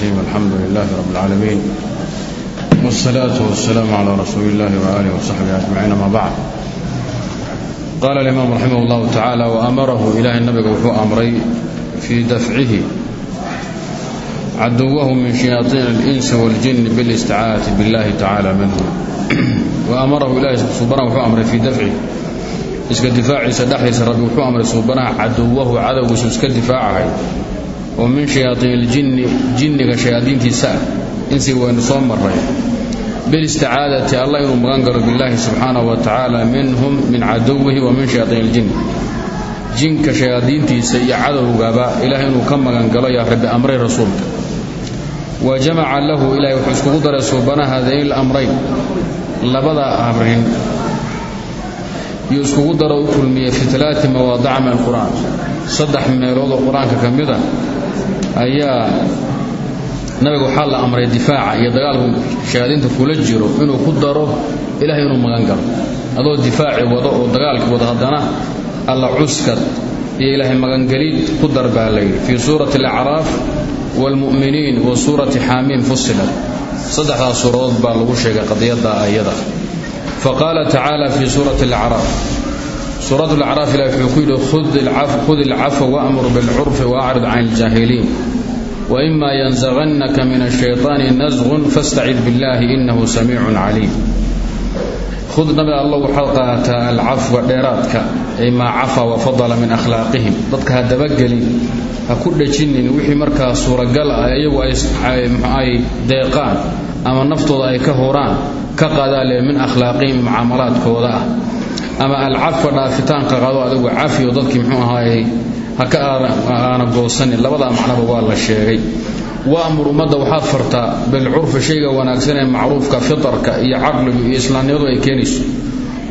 الرحيم الحمد لله رب العالمين والصلاة والسلام على رسول الله وآله وصحبه أجمعين ما بعد قال الإمام رحمه الله تعالى وأمره إله النبي وحو أمري في دفعه عدوه من شياطين الإنس والجن بالاستعاذة بالله تعالى منه وأمره إله سبحانه وحو أمري في دفعه iska difaaciisa dhexdiisa rabbi wuxuu amray suubanaha caduwahu cadowgiisu iska difaacahay oo min shayaaiin iljinni jinniga shayaadiintiisa ah. Insi waynu soo maray bilisticaadati allah inuu magan galo billaahi subxaanahu wa tacaala minhum min caduwihi wa min shayaaiin iljinni jinka shayaadiintiisa iyo cadowgaba ilahay inuu ka magan galo yaa rabbi amray rasuulka. Wa jamaca lahu ilahay wuxuu iskugu daray suubanaha hadayn lamrayn labada amrin iyo iskugu daro u kulmiyey fi alaati mawaadica saddex meelood oo qur'aanka ka ayaa nabiga waxaa la amray difaaca iyo dagaalku shayaadiinta kula jiro inuu ku daro ilahay inuu magan galo. Adoo difaaci wado oo dagaalki wado haddana alla cuskad iyo ilaahay magangelid ku dar baa layidhi fii suurati alacraaf waalmu'miniin wa suurati xaamiim fusilat saddexdaas suuradood baa lagu sheegay qadiyadda ayada faqaala tacaala fii suurati alacraaf suurat alacraaf ilahi wuxuu ku yidhi khud ilcafwa wa'mur bilcurfi waacrid can iljaahiliin waima yanzagannaka min ashayطaani nasqun fastacid billahi inahu samiicun caliim khud nabi alla waxaad qaataa alcafwa dheeraadka ay maa cafa wafadala min akhlaaqihim dadka ha dabagelin ha ku dhajinin wixii markaa suuragal ah iyagu ay deeqaan ama naftooda ay ka huraan ka qadaale min akhlaaqihim mucaamalaadkooda ah ama alcafwa dhaafitaanka qado adigu cafiyo dadkii mxuu ahaayey ha ka aana goosanin. Labadaa macnaba waa la sheegay. Waamur ummadda waxaad fartaa bilcurfi shayga wanaagsan ee macruufka fitarka iyo caqligu iyo islaamnimadu ay keenayso.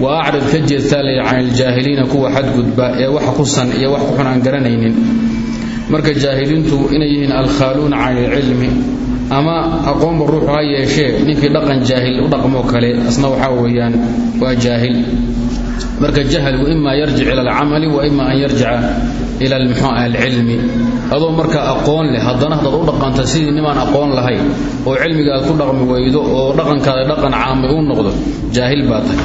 Wa acrid ka jeedtaa lay can iljaahiliina kuwa xadgudba ee wax kusan iyo wax kuxun aan garanaynin. Marka jaahiliintu inay yihiin alkhaaluuna can ilcilmi ama aqoonba ruuxu ha yeeshee ninkii dhaqan jaahil u dhaqmoo kale asna waxaa weeyaan waa jaahil. Marka jahligu ima yarjic ila alcamali wa ima an yarjica ila alcilmi. Adoo markaa aqoon leh haddana haddaad u dhaqanta sidii nimaan aqoon lahayn oo cilmiga aad ku dhaqmi weydo oo dhaqankaada dhaqan caami u noqdo jaahil baa tahay.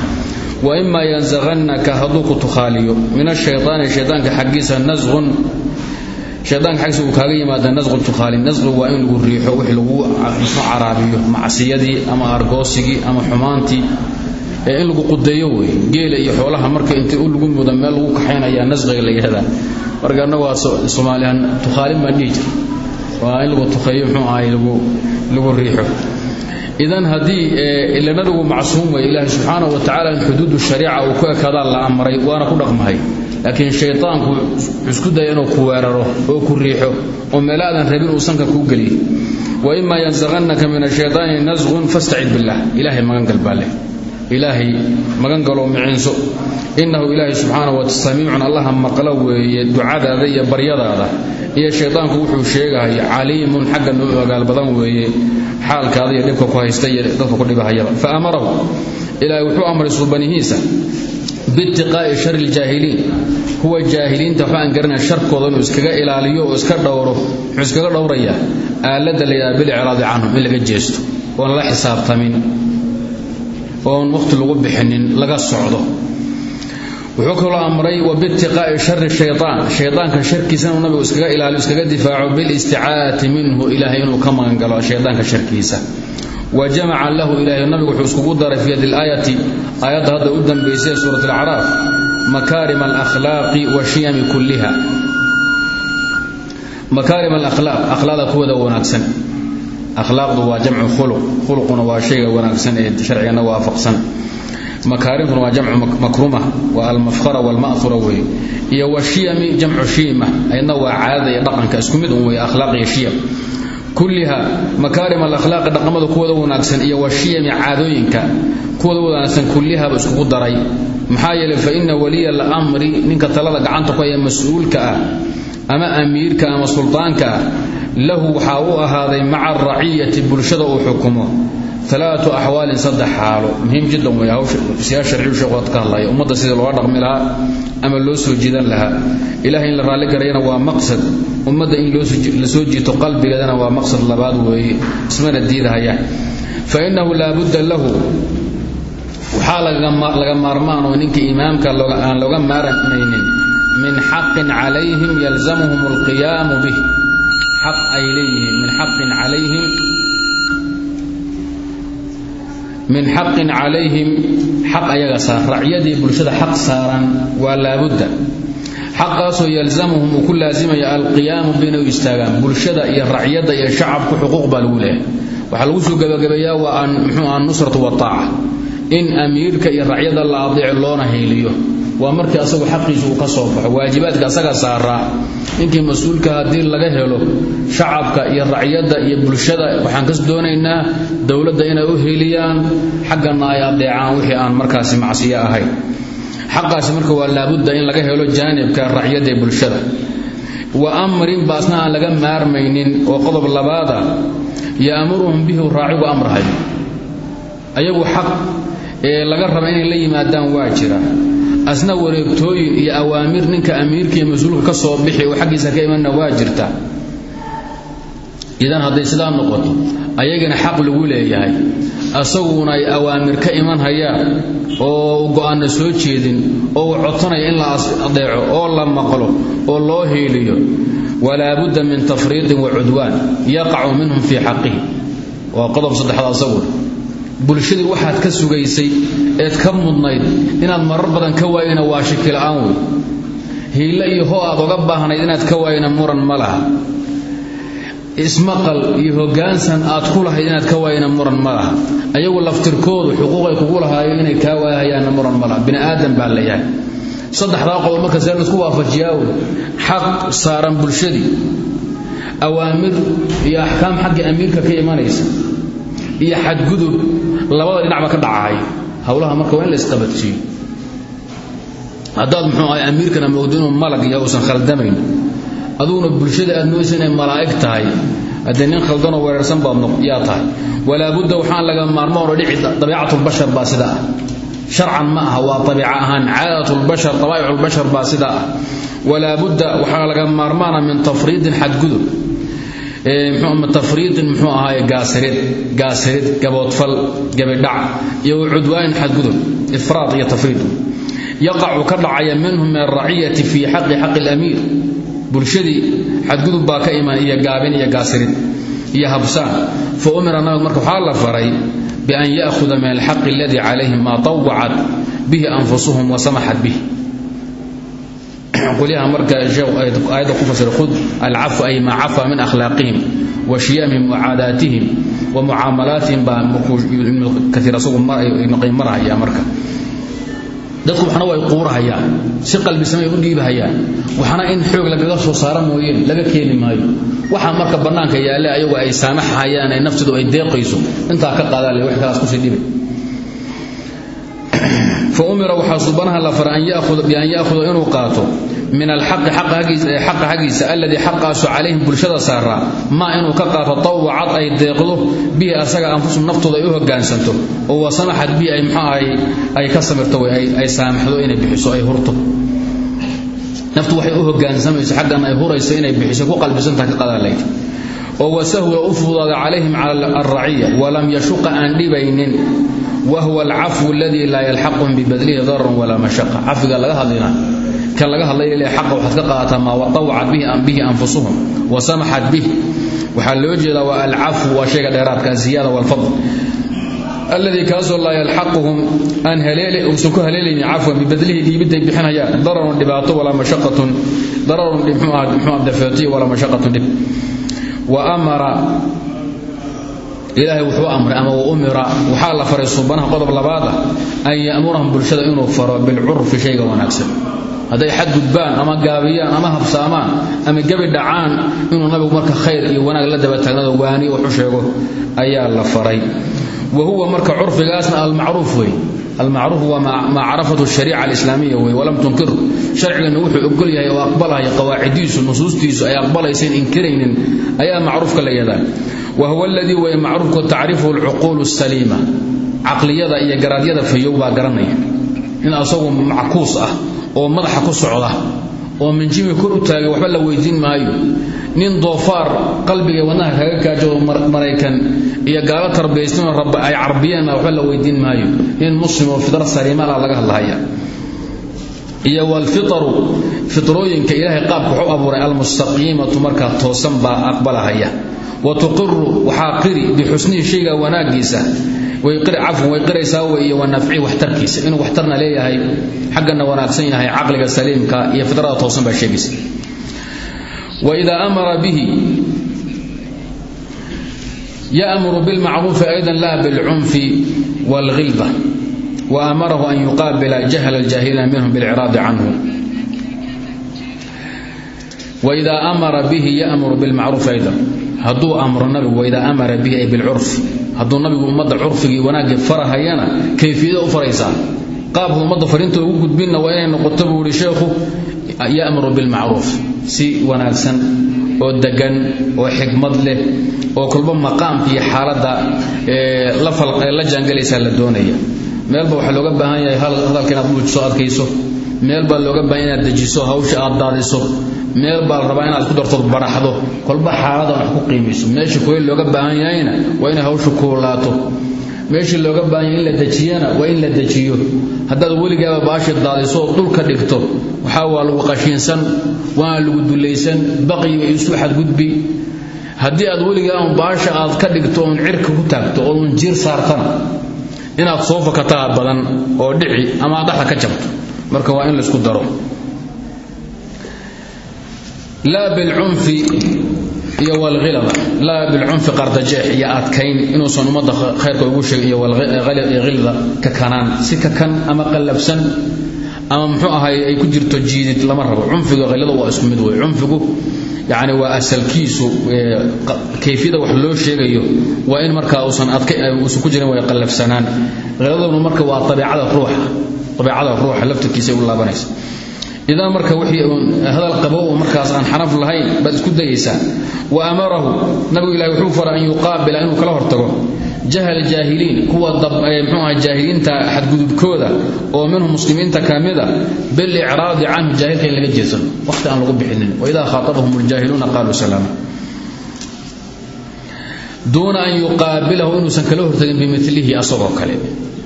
Wa ima yansaqannaka hadduu ku tukhaaliyo min ashaytaani shaydaanka xaggiisa nasqun shaydaanka xaggiisa uu kaaga yimaada nasqu tukhaali nasqi waa in lagu riixo wix lagu caraabiyo macsiyadii ama argoosigii ama xumaantii. Ee in lagu qudeeyo wey geela iyo xoolaha marka inta u lagu muda meel lagu kaxaynayaa nasqiga la yidhahdaa marka annagu waa soomaaliyan tukhaalin baan dhihi waa in lagu tukheeyo muxuu ahay lagu riixo. Idan haddii ila nabigu macsuum wey ilaahi subxaanahu wa tacala in xuduudu shariica uu ku ekaadaa la amray waana ku dhaqmahay laakiin shaytaanku isku daya inuu ku weeraro oo ku riixo oo meel aadan rabin uu sanka kuu geliyo. Wa ima yansaqannaka min ashaytaani nasqun fastacid billah. Ilaahay magangal baa leh. Ilaahay magan galoo miciinso innahu ilaahay subxaanahu wa samiicun allaha maqlo weeye ducadaada iyo baryadaada. Iyo shaydaanku wuxuu sheegahay caliimun xagga noo ogaal badan weeye. Xaalkaada iyo dhibka ku haysta iyo dadka ku dhibahayaba fa amarahu. Ilaahay wuxuu amray suubanihiisa biitiqaa'i shari ljaahiliin kuwa jaahiliinta waxba aan garanaya sharkooda inuu iskaga ilaaliyo oo iska dhowro iskaga dhowrayaa aaladda la yidhaha bilicraadi canhum in laga jeesto oon la xisaabtamin oon waqhti lagu bixinin laga socdo. Wuxuu kaloo amray wa biitiqaa'i shari shaytaan. Shaydaanka sharkiisa inuu nabigu iskaga ilaaliyo iskaga difaaco bilisticaadati minhu ilaahay inuu ka magan galo shaydaanka sharkiisa wa jamaca lahu ilaahay nabigu wuxuu iskugu daray fi hadi laayati aayadda hadda u dambaysay ee suurat alacraaf makaarim alakhlaaqi wa shiyami kulliha. Makaarim alakhlaaq akhlaaqda kuwada wanaagsan. Akhlaaqdu waa jamcu khuluq khuluquna waa shayga wanaagsan ee sharcigana waafaqsan. Makaarimtuna waa jamcu makruma waa almafkhara walma'hura weeye. Iyo wa shiyami jamcu shiima ayadna waa caadada iyo dhaqanka isku mid un weeye akhlaaq iyo shiyam kulliha makaarim alakhlaaqi dhaqamada kuwada wanaagsan iyo wa shiyami caadooyinka kuwada wanaagsan kullihaba iskugu daray. Maxaa yeelay fa ina waliya alamri ninka talada gacanta ku haya mas'uulka ah ama amiirka ama suldaanka ah lahu waxaa u ahaaday maca araciyati bulshada uu xukumo alaatu axwaalin saddex xaalo. Muhiim jiddan wey hawsiyaa sharciyu sheekhood ka hadlaya ummadda sidii looga dhaqmi lahaa ama loo soo jiidan lahaa. Ilahay in la raalli garayana waa maqsad. Ummadda in la soo jiito qalbigeedana waa maqsad labaad weeye. Ismana diidahayaan fa innahu laabudda lahu. Waxaa laga maarmaan oo ninka imaamka aan looga maaranaynin. Min xaqin calayhim yalzamuhum alqiyaamu bih xaq min xaqin calayhim xaq ayaga saar. Racyadii bulshada xaq saaran waa laabudda. Xaqaasoo yalzamuhum uu ku laasimaya alqiyaamu binay u istaagaan. Bulshada iyo racyadda iyo shacabku xuquuq baa lagu leehay waxaa lagu soo gabagabeeyaa waa mxuu ah nusratu wataaca in amiirka iyo racyada la loona hayliyo waa markii asagu xaqiisu uu ka soo baxo waajibaadka asaga saaraa ninkii mas'uulka haddii laga helo shacabka iyo racyadda iyo bulshada waxaan kas doonaynaa dowladda inay u heliyaan xaggana ay adeecaan wixii aan markaasi macsiyo ahayn xaqaasi marka waa laabudda in laga helo jaanibka racyadda bulshada. Wa amrin baasna aan laga maarmaynin oo qodob labaada ya'muruhum bihi raacigu amrahay ayagu xaq ee laga raba inay la yimaadaan waa jira asna wareegtooyin iyo awaamir ninka amiirka iyo mas'uulka ka soo bixi oo xaggiisa ka imanna waa jirta. Idan hadday sidaa noqoto ayagana xaq lagu leeyahay. Asaguna ay awaamir ka iman hayaan oo go'aanna soo jeedin oo uu codsanaya in la adeeco oo la maqlo oo loo heeliyo. Walaa budda min tafriiqin wa cudwaan yaqacu minhum fii xaqihi. Waa qodob saddexaad asaguna bulshadii waxaad ka sugaysay eed ka mudnayd inaad marar badan ka waayana waa shikila'aan wey hiille iyo ho aad oga baahnayd inaad ka waayana muran ma laha. Ismaqal iyo hoggaansan aad ku lahayd inaad ka waayana muran ma laha. Ayagu laftirkoodu xuquuqay kugu lahaayo inay kaa waayahayaanna muran ma laha. Bini aadan baa la yahay. Saddexdaa qodob marka see la isku waafajiyaa wey xaq saaran bulshadii. Awaamir iyo axkaam xagga amiirka ka imanaysa iyo xadgudub labada dhinacba ka dhacahay howlaha marka waa la isqabadsiiyo. Haddaad muxuu ahay amiirkana moogdo malag iyo uusan khaldamayn. Aduguna bulshada aad moodaysa inay malaa'ig tahay. Haddee nin khaldanoo weerarsan baad yaa tahay. Walaa budda waxaan laga maarmoon oo dhici dabiicatulbashar baa sida ah. Ma aha waa abiica ahaan. Caadatulbashar dabaa'iculbashar baa sida ah. Walaa budda waxaa laga maarmaana min tafriidin xadgudub tafriidin muxuu ahaay gaasirid gaasirid gaboodfal gabidhac iyo cudwaanin xadgudub ifraad iyo tafriid. Yaqacu ka dhacaya minhum min araciyati fii xaqi xaqi lamiir bulshadii xadgudub baa ka iman iyo gaabin iyo gaasirid iyo habsaan. Fa umira nabig marka waxaa la faray bian ya'huda min alxaqi aladii calayhim maa tawacat bihi anfusuhum wa samaxat bih qolyaha marka aayadda ku fasira khud alcafu ay maa cafa min akhlaaqihim wa shiyamihim wa caadaatihim wa mucaamalaatihim baa kaiir asagu ibnu qayim marahaya marka. Dadku waxna way quurahayaan si qalbisamay u dhiibahayaan waxna in xoog lagaga soo saara mooyeen laga keeni maayo. Waxaa marka bannaanka yaalla ayagu ay saamaxahayaan ee naftoodu ay deeqayso intaa ka qaadaale wax kalaas ku sii dhibay faumira waxaa subanaha la fara bian yaahuda inuu qaato. Min alxaqi xaqa xaggiisa alladii xaqaasu calayhim bulshada saaraa maa inuu ka qaato tawacad ay deeqdo bihi asaga anfusum naftooda ay u hogaansanto oo wasamaxad bihi ay mxuu ahay ay ka samirto ay saamaxdo inay bixiso ay hurto. Naftu waxay u hogaansamayso xaggan ay hurayso inay bixiso ku qalbisantaha oo wasahwa u fududaada calayhim cala alraciya walam yashuqa aan dhibaynin wahwa alcafwu aladii laa yalxaquhum bibadlihi dararun walaa mashaqa. Cafiga laga hadlina kan laga hadlay xaqa waxaad ka qaadataa maa watawacat bihi anfusuhum wa samaxat bih waxaa loo jeedaa waa alcafwu waa shayga dheeraadka aziyada walfadl alladii kaasoo laa yalxaquhum aan uusan ku haleelaynin cafwan bibadlihi dhiibidday bixinayaan dararun dhibaato walaa mashaqatun dararun muxuu dafeetiyo walaa mashaqatun dhib wa amara. Ilaahay wuxuu amray ama wa umira. Waxaa la faray subanaha qodob labaad ah an ya'murahum bulshada inuu faro bilcurfi shayga wanaagsan. Hadday xadgudbaan ama gaabiyaan ama habsaamaan ama gebi dhacaan inuu nabigu marka khayr iyo wanaag la daba taagnado waani waxu sheego ayaa la faray. Wa huwa marka curfigaasna almacruuf wey almacruuf waa maa carafatu shariica alislaamiya wey walam tunkir sharcigana wuxuu ogol yahay oo aqbalaya qawaacidiisu nusuustiisu ay aqbalaysayn inkiraynin ayaa macruufka la yadaa wa huwa aladii way macruufku tacrifuhu alcuquulu asaliima caqliyada iyo garaadyada fayow baa garanaya in asagu mackuus ah oo madaxa ku socda oo minjimi kor u waxba la weydiin maayo nin doofaar qalbiga wadnaha kaga gaajo maraykan iyo gaalo tarbiyaysnoo ay carbiyeenna waxba la weydiin maayo. Nin muslim oo fidra saliimala laga hadlahaya iyo walfitaru fitrooyinka ilaahay qaabka wuxuu abuuray almustaqiimatu markaa toosan baa aqbalahaya. Wa tuqiru waxaa qiri bixusnihi shayga wanaagiisa cafwan way qiraysaa wey wa nafci waxtarkiisa. Inuu waxtarna leeyahay xaggana wanaagsan yahay caqliga saliimka iyo fidrada toosan baa sheegaysa waidaa amara bihi yamuru bilmacruufi aydan laa bilcunfi wاlghilba waamarahu an yuqaabila jahla اljaahiliina minhum bilciraadi canhu waidaa amara bihi yamuru bilmacruufi aydan hadduu amro nabigu waidaa amara bihi ay bilcurfi hadduu nabigu ummadda curfigii wanaaggii farahayana kayfiyada u faraysaa qaabka ummadda fariinta ugu gudbinna waa inay noqoto buu ihi ya'muru bilmacruuf si wanaagsan oo degan oo xikmad leh oo kolba maqaamka iyo xaaladda la jaangalaysaa la doonaya. Meelba waxaa looga baahan yahay hadalka inaad muujiso adkayso meel baa looga baahan inaad dejiso hawsha aad daadiso. Meel baa la rabaa inaad ku dartood baraxdo. Kolba xaaladan wax ku qiimayso meeshii kuleyl looga baahan yahayna waa inay hawshu kuulaato meeshii looga baahan yahay in la dejiyana waa in la dejiyo. Haddaad weligaaba baashi daadiso oo dhulka dhigto waxaa waa lagu qashiinsan waana lagu dulaysan baqiga isu xadgudbi. Haddii aad weligaa un baasha aad ka dhigto oon cirka ku taagto oo un jiir saartana inaad soo fakataa badan oo dhici ama dhaxda ka jabto. Marka waa in laysku daro. Laa bilcunfi iyo walhilada laa bilcunfi qardajeex iyo adkayn inuusan ummadda khayrka ugu sheegin iyo hilda kakanaan si kakan ama qallabsan ama muxuu ahay ay ku jirto jiidid lama rabo. Cunfiga hilada waa isku mid wey cunfigu yacni waa asalkiisu kayfiyada wax loo sheegayo waa in markaa uusan uusan ku jirin way qallafsanaan hiladuna marka waa abiicada ruuxa abiicada ruuxa laftirkiisa u laabanaysa idan marka wixii hadal qabo oo markaas aan xaraf lahayn baad isku dayaysaa. Wa amarahu nabigu ilahi wuxuu faray an yuqaabila inuu kala hortago. Jahal jaahiliin kuwa mxuu aha jaahiliinta xadgudubkooda oo minhum muslimiinta ka mida bilicraadi canhu jaahilka in laga jeedsano waqti aan lagu bixinin. Waidaa khaatabahum ljaahiluuna qaaluu salaama duuna an yuqaabilahu inuusan kala hortagin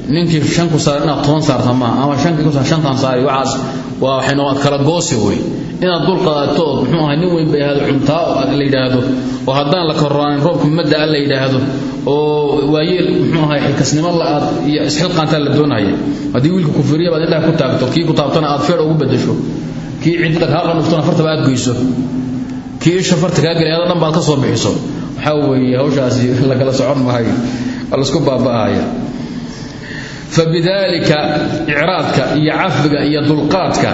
ninkii shan ku saar inaad toban saarta maaha ama ku shantan saari waxaas waa kala goosi wey inaad dul qaadato oo muxuu ahay nin weyn bay ahaado cuntaa la yidhaahdo oo haddaan la korraanin roobka madda a la yidhaahdo oo waayeel muxuu ahay xilkasnimo la aad iyo isxilqaantaa la doonaya haddii wiilka kufiriya baad indhaha ku taagto kii ku taabtana aad feer ugu bedesho kii cidda kaa qanuftona fartaba aad goyso kii isha farta kaa gelay dhan baad ka soo bixiso. Waxaa weeye hawshaasi lagala socon mahayo waa la isku baaba'ahaya fabidalika icraadka iyo cafiga iyo dulqaadka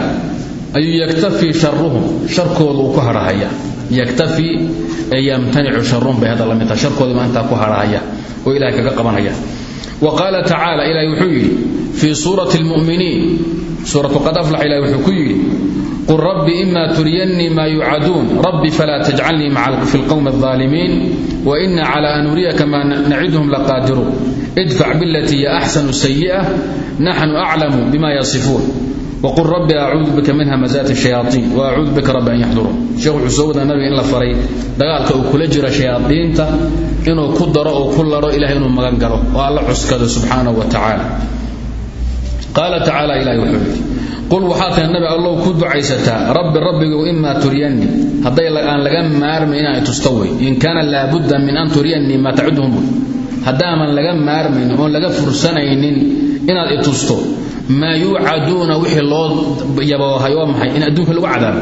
ayuu yaktafii sharuhum sharkooda uu ku harhahaya yaktafii ee yamtanicu sharuhum bay hadda la mid tahay sharkoodii baa intaa ku harhahaya oo ilahay kaga qabanaya. Wa qaala tacaala ilahay wuxuu yidhi fii suurati lmu'miniin suuratu qad aflax ilahay wuxuu ku yidhi qul rabbi ima turiyannii maa yucaduun rabbi falaa tajcalnii fi lqowmi alظaalimiin waina cala an nuriyaka maa nacidhum laqaadiruun idfac bilatii hiya axsanu sayi'a naxnu aclamu bima yasifuun wqul rabbi acuudu bika min hamazaati shayaaiin waacuudu bika rabbi an yaxduruun sheekh wuxuu soo wadaa nabiga in la faray dagaalka uu kula jiro shayaadiinta inuu ku daro oo ku laro ilahay inuu magan galo oo alla cuskado subxaanahu wa tacaala qaala tacaala ilahi wuxuu yidhi qul waxaa tahay nabi allow ku ducaysataa rabbi rabbigow imaa turiyannii hadday aan laga maarmayn inaan itusta wey in kaana laabudda min an turiyannii maa tacuduhum wey haddaaman laga maarmaynin oon laga fursanaynin inaad itusto maa yuucaduuna wixii loo yaboohay waa maxay? In adduunka lagu cadaabo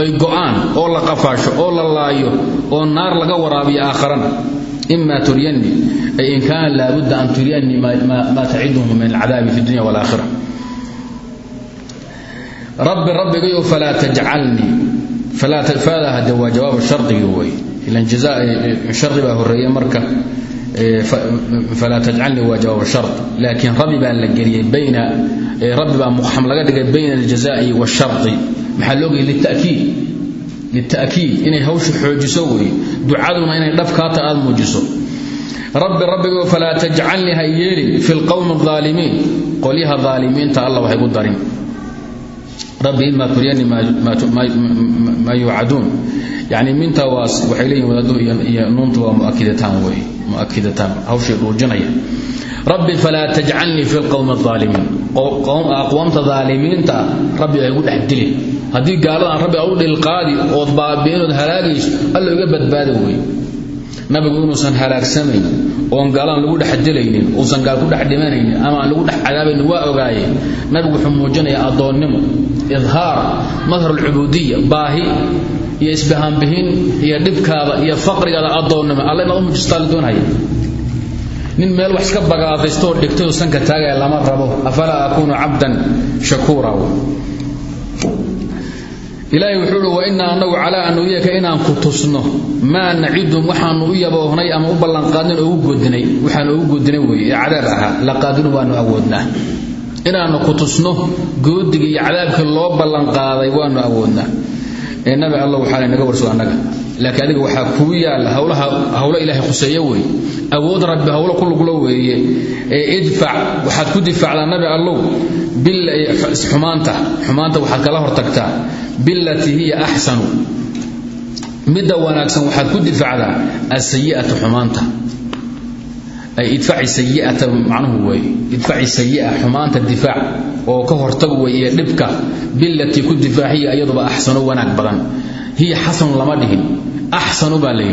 oy go'aan oo la qafaasho oo la laayo oo naar laga waraabiyo aakharana ima turiyannii ay in kaana laabudda an turiyannii maa taciduhum min alcadaabi fi dunya walaakhira. Rabbi rabbigayo falaa tajcalnii. Faada hade waa jawaabu shardigii wey ilan jazaa shardi baa horreeye marka falaa tajcalnii waa jawaab shart laakiin rabbi baa la geliyey bayna rabbi baa muqxam laga dhigay bayna aljazaa'i waashari maxaa loogayay litakiid litakiid inay hawsha xoojiso weeye ducaduna inay dhabkaata aad muujiso rabbi rabbigo falaa tajcalnii ha yeelin fi lqowmi aalimiin qolyaha aalimiinta alla waxay gu darin rabbi ima turyani maa yuucaduun yani minta waxay leeyihiin wadaaduhu iyo nuuntu waa muakidataan wey muakidataan hawshay dhuujinaya rabbi falaa tajcalnii fi lqowmi aalimiin aqwaamta aalimiinta rabbi ay gu dhex dilin. Haddii gaaladan rabbi au dhilqaadi ood baabi'inood halaagayso alla iga badbaada wey nabigu inuusan halaagsamayn oon gaalaan lagu dhex dilaynin uusan gaal ku dhex ama aan lagu dhex waa ogaaye nabigu wuxuu muujinayaa addoonnimo idhaar madhar alcubuudiya baahi iyo isbahaanbihin iyo dhibkaada iyo faqrigaada addoonnimo. Alla inaad u muujistaa la doonaya nin meel wax iska bagaadaystooo dhigtay oo sanka taagaya lama rabo. Afalaa akuunu cabdan shakuura? Ilaahay wuxuu uhi wa innaa annagu calaa an nuriyaka inaan ku tusno. Maa nacidum waxaanu u yaboohnay ama u ballanqaadnin oo u godinay waxaanu ugu godinay weeye. Ee cadaab ahaa laqaadirun waanu awoodnaa. Inaannu ku tusno goodiga iyo cadaabkii loo ballanqaaday waanu awoodnaa ee nabi alla waxaa lanaga warso annaga. Laakiin adiga waxaa kuu yaalla hawlo ilaahay khuseeyo weeye. Awood rabbi hawlo ku luglo weeye. Ee idfac waxaad ku difaacdaa nabi allow. Xumaanta xumaanta waxaad kala hortagtaa. Bilatii hiya axsanu. Midda wanaagsan waxaad ku difaacdaa asayi'atu xumaanta ay idfaci sayi'ata macnuhu weeye idfaci sayi'a xumaanta difaac oo ka hortag weeye iyo dhibka bilatii ku difaac hiya iyaduba axsanu wanaag badan. Hiya xasanu lama dhihin. Axsanu baa la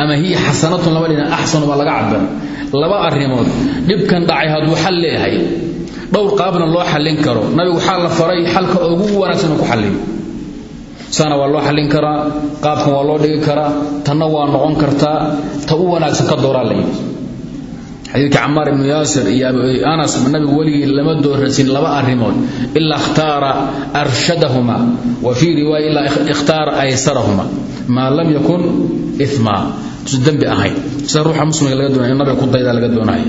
ama hiya xasanatun lama dhihin axsanu baa laga cabir laba arrimood. Dhibkan dhacay hadduu xal leeyahay. Dhowr qaabna loo xallin karo. Nabigu waxaa la faray xalka ugu wanaagsan ku xalliyo saana waa loo xallin karaa qaabkan waa loo dhigi karaa tanna waa noqon kartaa ta u wanaagsan ka dooraa la xadiidka camaar ibnu yaasir iyo anas nabigu weligii lama doorasin laba arrimood ilaa ikhtaara arshadahuma wa fii riwaaya ilaa ikhtaara aysarahuma maa lam yakun imaa tusan dembi ahayn. Sida ruuxa muslimka laga doonaya in ku daydaa laga doonaya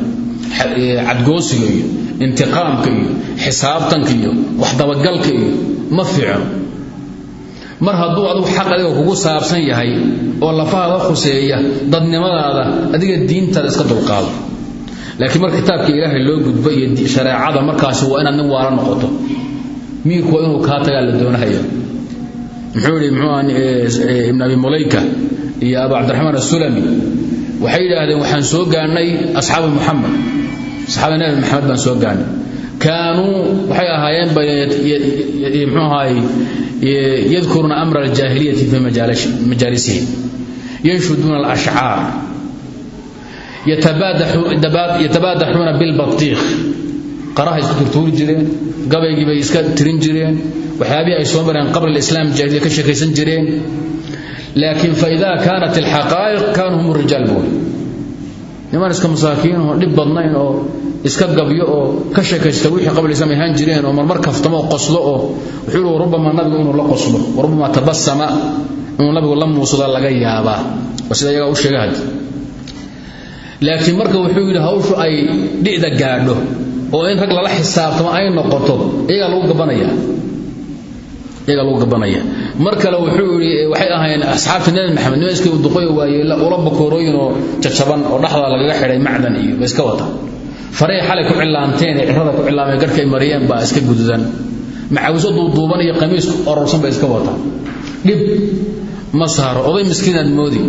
cadgoosiga iyo intiqaamka iyo xisaabtanka iyo waxdabagalka iyo ma fiicno. Mar hadduu adigu xaq adiga kugu saabsan yahay oo lafahaada khuseeya dadnimadaada adiga diintaada iska dulqaado laakiin marka kitaabka ilaahay loo gudbo iyo shareecada markaasi waa inaad nin waala noqoto. Miirku waa inuu kaa tagaa la doonahaya muxuu yidhi muxuu ibn abi mulayka iyo abu cabdiraxmaan asulami waxay yidhaahdeen waxaan soo gaannay asxaabu muxamed saxaaba nabi maxamed baan soo gaannay kaanuu waxay ahaayeen mxuu ahaay yadkuruuna amra aljaahiliyati fi majaalisihim yanshuduuna alashcaar yatabaadaxuuna bilbatiikh. Qaraha isku turtuuri jireen gabaygii bay iska tirin jireen waxyaabihii ay soo mareen qabla alislaam jaahiliya ka sheekaysan jireen. Laakiin faida kaanat alxaqaa'iq kaanuu hum rijaal buuri niman iska masaakiin oo dhib badnayn oo iska gabyo oo ka sheekaysta wixii qabla islaam ahaan jireen oo marmar kaftamo oo qoslo oo wuxuu yidhi rubama nabigu inuu la qoslo warubama tabasama inuu nabigu la muursada laga yaabaa. Waa sida u sheega haddi laakiin marka wuxuu yidhi hawshu ay dhicda gaadho oo in rag lala xisaabtamo ay noqoto iyagaa lagu gabanaya iyagaa lagu gabanaya mar kale wuxuu yidhi waxay ahaayeen asxaabta nebi maxamed nima iska duqoyo waayeela ula bakoorooyin oo jajaban oo dhexda lagaga xidhay macdan iyo iska wata. Faray xalay ku cillaanteen ee cirada ku cillaameen garhkay mariyeen baa iska gududan. Macawiso duuduuban iyo qamiisku ororsan bay iska wata. Dhib ma saaro oday miskiinaad moodi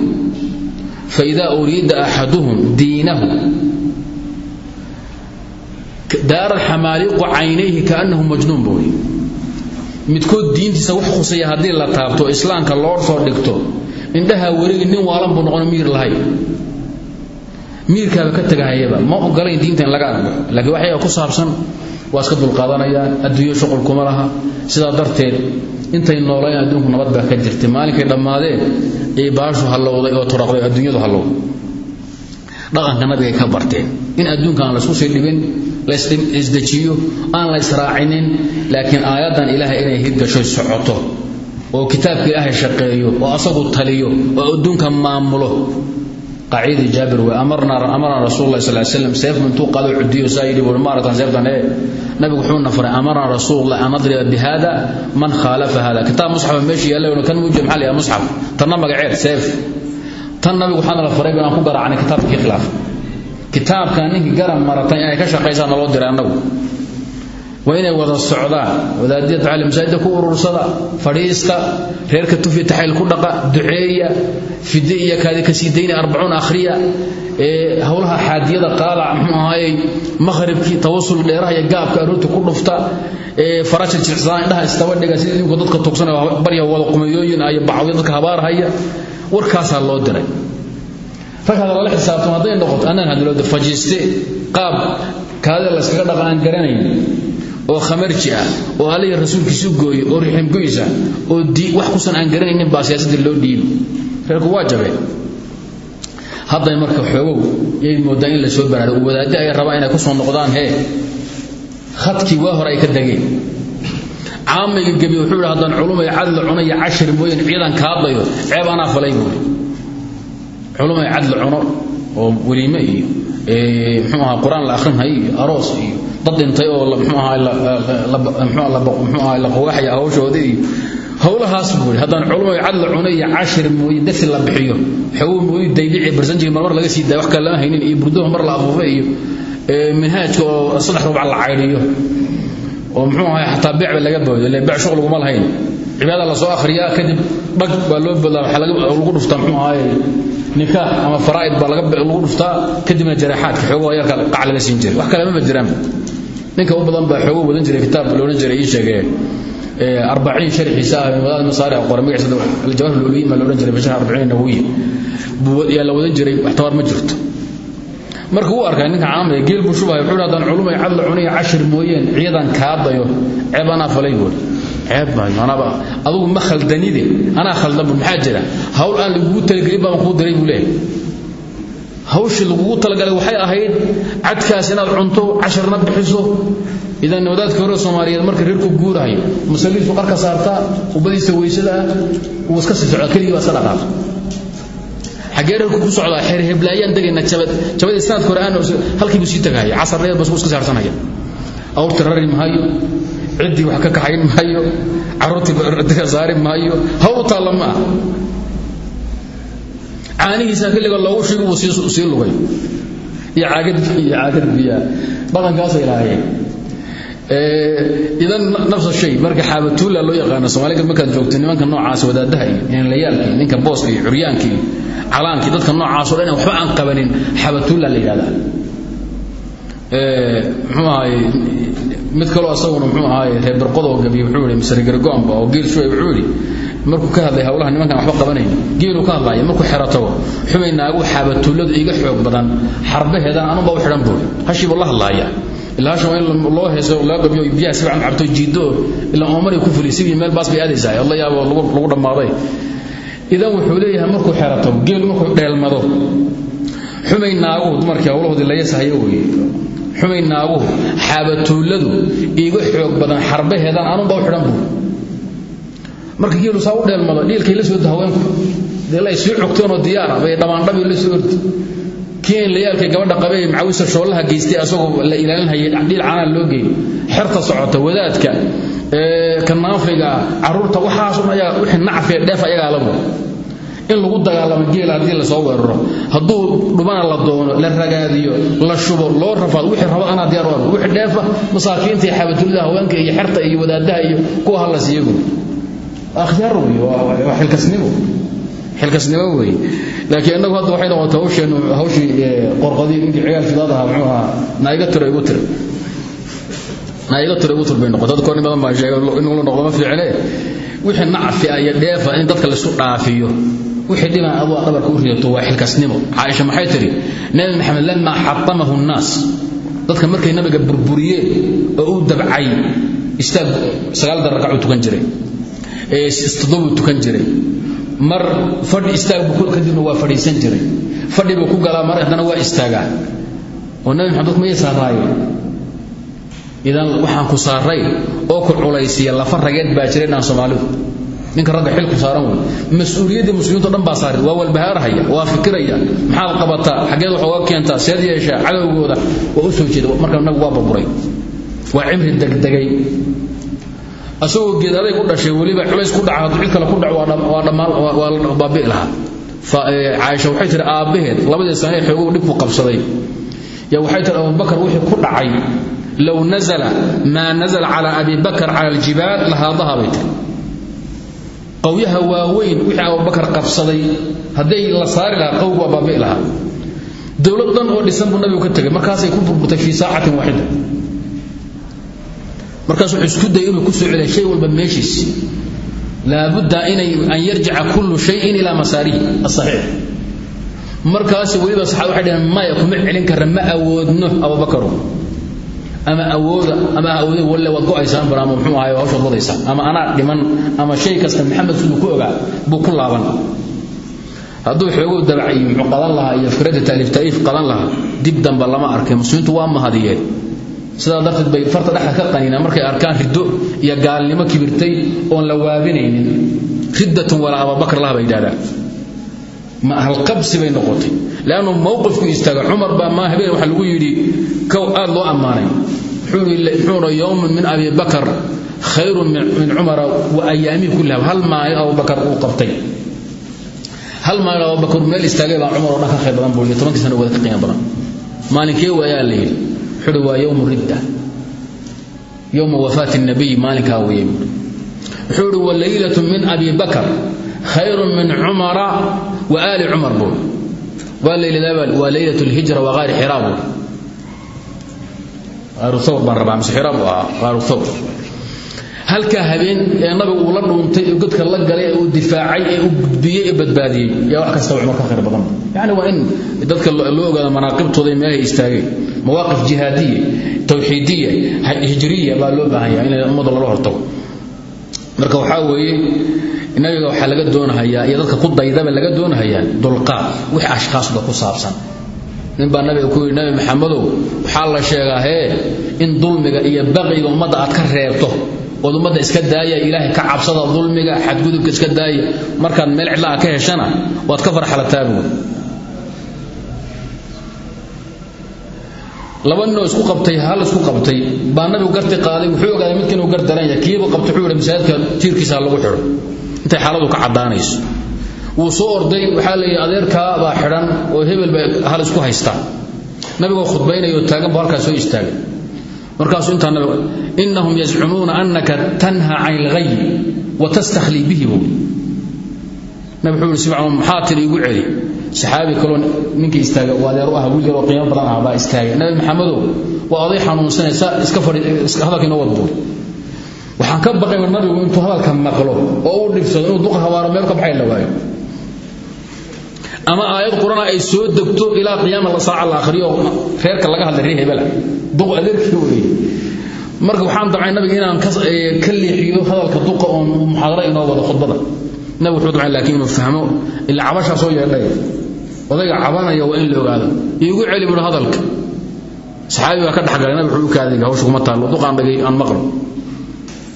faidaa uriida axaduhum diinahu daarad xamaaliiqu caynayhi kaannahu majnuun buu yidhi midkood diintiisa wax khusaya la taabto islaamka loo soo dhigto indhaha werigi nin waalan buu noqon miir lahay miirkaaba ka tegahayaba ma ogolayn diinta in laga arbaxo laakiin waxyaga ku saabsan waa iska dulqaadanayaan adduunyo shuqul kuma laha sidaa darteed intay noolayn adduunku nabad baa ka jirtay. Maalinkay dhammaadeen ee baashu hallowday oo turaqday adduunyadu hallowday dhaqanka nabigay ka barteen. In adduunka aan laysku sii dhibin laisdejiyo aan la israacinin laakiin aayaddan ilaahay inay hirgashoy socoto oo kitaabka ilaahay shaqeeyo oo asagu taliyo oo adduunka maamulo qaacidii jaabir wey amarna rasuul lah sal slam seef intuu qaado cudiyo saa yidhi ma aragtaan ee nabigu wuxuu na faray amarna rasuulullah an adriba bihada man khaalafa hada kitaab musxafa meesha yaalla kan muujiya maxaa la yidhaha musxaf magaceed seef tan nabigu waxaana la faray inaan ku garaacnay kitaabkii khilaaf. Kitaabkan ninkii garan maratay inay ka shaqaysaan naloo diray waa wada socdaan. Wadaadiyad taxayl masaajidda ku urursada fadhiista reerka tufi taxayl ku dhaqa duceeya fide iyo kaadi ka sii dayna arbacuun akhriya ee howlaha xaadiyada qaala muxuu ahaayey maqhribkii dheeraha iyo gaabka aroorta ku dhufta ee farasha jilcsadaan indhaha istaba dhiga sida idinku dadka tuugsan barya wada qumeyooyin iyo bacawyo dadka habaarhaya warkaasaa loo diray. Rag hada lala xisaabtamo hadday noqoto annaan hadalooda fajiiste qaab kaadida la yskaga dhaqa garanayn oo khamarji ah oo alihi rasuulkiisu gooyo oo riximgoysa oo wax kusan aan garanaynin baa siyaasadda loo dhiibi reerku waa jabeen hadday marka xoogow yay moodaan in la soo baraaro wadaaddi ay rabaan inay ku soo noqdaan hee? Khadkii waa hore ay ka degeen caamiga gebi wuxuu yidhi haddaan culumay cadli cuno iyo cashir mooyeen ciidan kaadayo ceeb anaa falay buuri culumay cadli cuno oo weliime iyo muxuu ahaa qur'aan la akhrinhay iyo aroos iyo dad dhintay oo muxuu ahaa la qawaaxaya hawshoodii iyo howlahaas buu yidhi. Haddaan culumay cadli cuno iyo cashir mooye darsi la bixiyo xogow mooye daylici barsanjiga marmar laga sii wax kale lama iyo burduha mar la afuufay iyo minhaajka oo saddex rubac la caydhiyo oo muxuu ahay xataa beecba laga boodo ile beec shuq laguma lahayn. Cibaada la soo akhriyaa kadib dhag baa loo boodaa waxaa lagu dhuftaa muxuu ahay nikaax ama faraa'id baa lagu dhuftaa kadibna jaraaxaadka xoogoo yarka qac laga siin jiray. Wax kalema ma jiraan ninka u badan baa xoogo wadan jiray kitaab loodhan jiray ii sheegee arbaciin sharxiisa ah wadaad masaari qora magaciisa aljawahir luluyin baa loodhan jiray bashar arbaciin nawawiya. Yaa la wadan jiray wax tabar ma jirto. Marka uu arkay ninka caamaya geel buu wuxuu haddaan culumay cadla cuniya cashir mooyeen ciidan kaadayo ceeb anaa falay buuri ceeb maayo anaaba adugu ma khaldanide anaa khaldan bur maxaa jira? Hawl aan lagugu talagelin baan kuu diray buu leeyahay. Hawshii talagalay waxay ahayd cadkaas inaad cunto casharna bixiso. Idan wadaadka hore soomaaliyeed marka reerku guurahayo musalliisu qarka saartaa ubadiisa weysada ah wuu iska sii socdaa keligii baa iska ku socdaa xeer heblaayaan degayna jabad jabadii sanadka hore aan halkii buu sii tagahaya casar reer bas iska saarsanaya. Maayo ciddii wax ka kaxayn maayo carruurtii saari maayo hawl u taalla ma ah caanihiisa xilliga loogu shigo buu sii lugay. Iyo caagad iyo caagad biyaa. Dhaqankaasay lahaayeen. Idan nafsa shay marka xaabatuula loo yaqaano soomaaliga markaad joogto nimanka noocaas wadaadaha iyo inlayaalkii ninka booska iyo curyaankii calaankii dadka noocaasoo dhan waxba aan qabanin xaabatuula la yidhahdaa muxuu ahaay mid kaloo asaguna muxuu ahaay reer barqodoo gabiy wuxuu yidhi misre gargoomba oo geel shuway wuxuu yidhi markuu ka hadlay hawlaha nimankan waxba qabanayn geeluu ka hadlaya markuu xero tago xumay naagu iga xoog badan xarbaheedan anunba u xidhan buuri. Hashiibuu la hadlaaya. Ilaa hashan in loo heeso loo gabiyo biyaha si fiican cabto jiido ilaa oomaray ku fulisay iyo meel baas bay aadaysaa alla yaabo lagu dhammaaday idan wuxuu leeyahay markuu xero tago geelu markuu dheelmado xumay naaguhu dumarkii layasahayo weeye xumay naaguhu xaabatuulladu iiga xoog badan xarbaheedan anunba u xidhan buuri marka geelu saa u dheelmado dhiilkay la soo haweenku dee la sii cogtoonoo diyaara bay dhammaandhabi la soo ordi. Kii in layaalkay gabadha qabee macawisa shoollaha geystay asagoo la ilaalinhayay dhiil caanaa loo geey xerta socota wadaadka kanaafiga carruurta waxaasoo ayaa wixii nacfiga dheef ayagaa lagu in lagu dagaalamo geela haddii la soo weeraro. Hadduu dhumana la doono la ragaadiyo la shubo loo rafaado wixii rabo anaa diyaar u arko wixii dheefa masaakiinta iyo xabatulida haweenka iyo xerta iyo wadaadaha iyo kuwa hala siiyagu akhyaar wey waa xilkasnimo xilkasnimo wey laakiin innagu hadda waxay noqotay hawsheennu hawshii qorqodii ninkii ciyaal fidaad muxuu ahaa naiga tiro igu tir naiga tiro igu tir bay noqotay. Nin badan baa sheegay inuu la noqdo ma fiicne wixii nacfi ah iyo dheefa in dadka laisu dhaafiyo wixii dhiban aduu dhabarka u ridato waa xilkasnimo. Caaisha maxay tiri? Nabi maxamed lamaa xatamahu nnaas. Dadka markay nabiga burburiyeen oo u dabcay istaag sagaal dar rakac u tukan jiray. Istodobuu tukan jiray. Mar fadhi istaag buu kadibna waa fadhiisan jiray. Fadhi buu ku galaa mar haddana waa istaagaa. Oo nabi maxamed dadku mayay saaraayeen idan waxaan ku saaray oo ku culaysiya lafa rageed baa jiray dhaan soomaalidu ninka ragga xilku saaran wey muslimiinto dhan baa saarid. Waa walbahaarhaya waa fikiraya. Maxaad qabataa xaggeed wax uga keentaa seed yeeshaa cadowgooda. Waa u soo jeeda marka nabigu waa burburay. Waa cimri degdegay. Asagoo geedaday ku dhashay weliba culays ku dhaca hadduu cid ku dhaco waa dhammaan waa la baabi'i lahaa. Caaisha waxay tihi aabbaheed labadii sane xoogow dhibku qabsaday. Yaa waxay tihi abubakar wixii ku dhacay. Low nazala maa nazala cala abi bakar cala aljibaal lahaadaha bay tiri qowyaha waaweyn wixii abubakar qabsaday hadday la saari lahaa qowg waa baabi'i lahaa. Dowlad oo dhisan buu nabigu ka tegay markaasay ku burburtay fii saacatin waaxida. Markaas wuxuu isku dayay inuu ku soo celiya shay walba meeshiis. Laabudda inay an yarjica kullu shayin ilaa masaarihi asaxiix markaas weliba saxaaba waxay dhaheen maya kuma celin karra ma awoodno abubakarow ama awooda ama awooda walle waad go'aysaan muxuu ahay hawshaad wadaysaa ama anaa dhiman ama shay kasta maxamed siduu ku ogaa buu ku laaban. Hadduu xoogow dabacay muxuu qadan lahaa iyo fikrada taaliif taaliif qadan lahaa dib damba lama arkay muslimiintu waa mahadiyeen. Sidaa darteed bay farta dhexda ka qaniinaan markay arkaan riddo iyo gaalnimo kibirtay oon la waabinaynin. Riddatun walaa abubakar laha bay yidhahdaan ma halqabsi bay noqotay. Leannu mowqifku istaaga cumar baa maa habeen waxaa lagu yidhi kow aad loo ammaanay. Muxuuna yowmun min abi bakar khayrun min cumara wa ayaamihi kullaha hal maalin abubakar uu qabtay. Hal maalin abubakar meel istaagay baa oo dhan ka khayr badan buu wada ka badan. Maalinkee waayaa la yidhi? Wuxuuhi waa ridda yowma wafaati nabiy maalinkaa weeye. Wuxuu ihi walaylatun min abi bakar khayrun min cumara wa aali cumar buu waa laylat lhijra wa qaari xiraa buu qaaru thawr baan rabaa mise xiraa buu ahaa qaaru thawr halkaa habeen ee nabigu uu la dhuuntay ee godka la galay ee uu difaacay ee u gudbiyey ee badbaadiyey yaa wax kastaba cumar ka khayr badan. Yani waa in dadka loo ogaado marka waxaa weeye nabiga waxaa laga doonahayaa iyo dadka ku daydaba laga doonahayaa dulqaad wix ashkaasda ku saabsan. Nin baa nabiga ku yidhi nabi maxamedow waxaa la sheegaa hee in dulmiga iyo baqiga ummadda aad ka reebto ood ummadda iska daaya ilaahay ka cabsada dulmiga xadgudubka iska daaya markaad meel cidla a ka heshana waad ka farxalataa buuri laba ninoo isku qabtay hal isku qabtay baa nabigu garti qaaday wuxuu ogaaday midka inuu gar daran yahay kiibu qabtay wuxuu yidhi masaajidka lagu xidho. Intay xaaladu ka caddaanayso wuu soo orday waxaa yidhi adeerkaa baa xidhan oo hebel bay hal isku haystaa nabigoo khudbaynayoo taagan halkaas soo istaagay. Markaasuu intaa nabigu innahum yazcumuuna annaka tanha can ilghay wa tastakhlii bihi buu nabi wuxuu yidhi igu celi saxaabi kaloo ninkii istaaga adeer u ah wiil yaroo qiimo badan ah baa istaagay. Nabi maxamedow waa oday xanuunsanaysa iska fadhi hadalka inoo wad buur. Waxaan ka baqay nabigu intuu hadalka maqlo oo u dhibsado inuu duqa habaaro meel ka baxay la waayo. Ama aayad qurana ay soo degto ilaa qiyaama la saaca la akhriyo reerka laga hadlay reer hebela duq adeerkii weeye marka waxaan damcay nabiga inaan ka leexiyo hadalka duqa oon muxaadara inoo wado khudbada. Nabigu wuxuu damcay laakiin inuu fahmo ilaa cabashaa soo yeedhay odayga cabanaya waa in la ogaado. Iigu celi buhi hadalka. Saxaabi baa ka dhexgalay nabi wuxuu u kaadayga hawsha kuma taallo duqaan dhagay aan maqlo.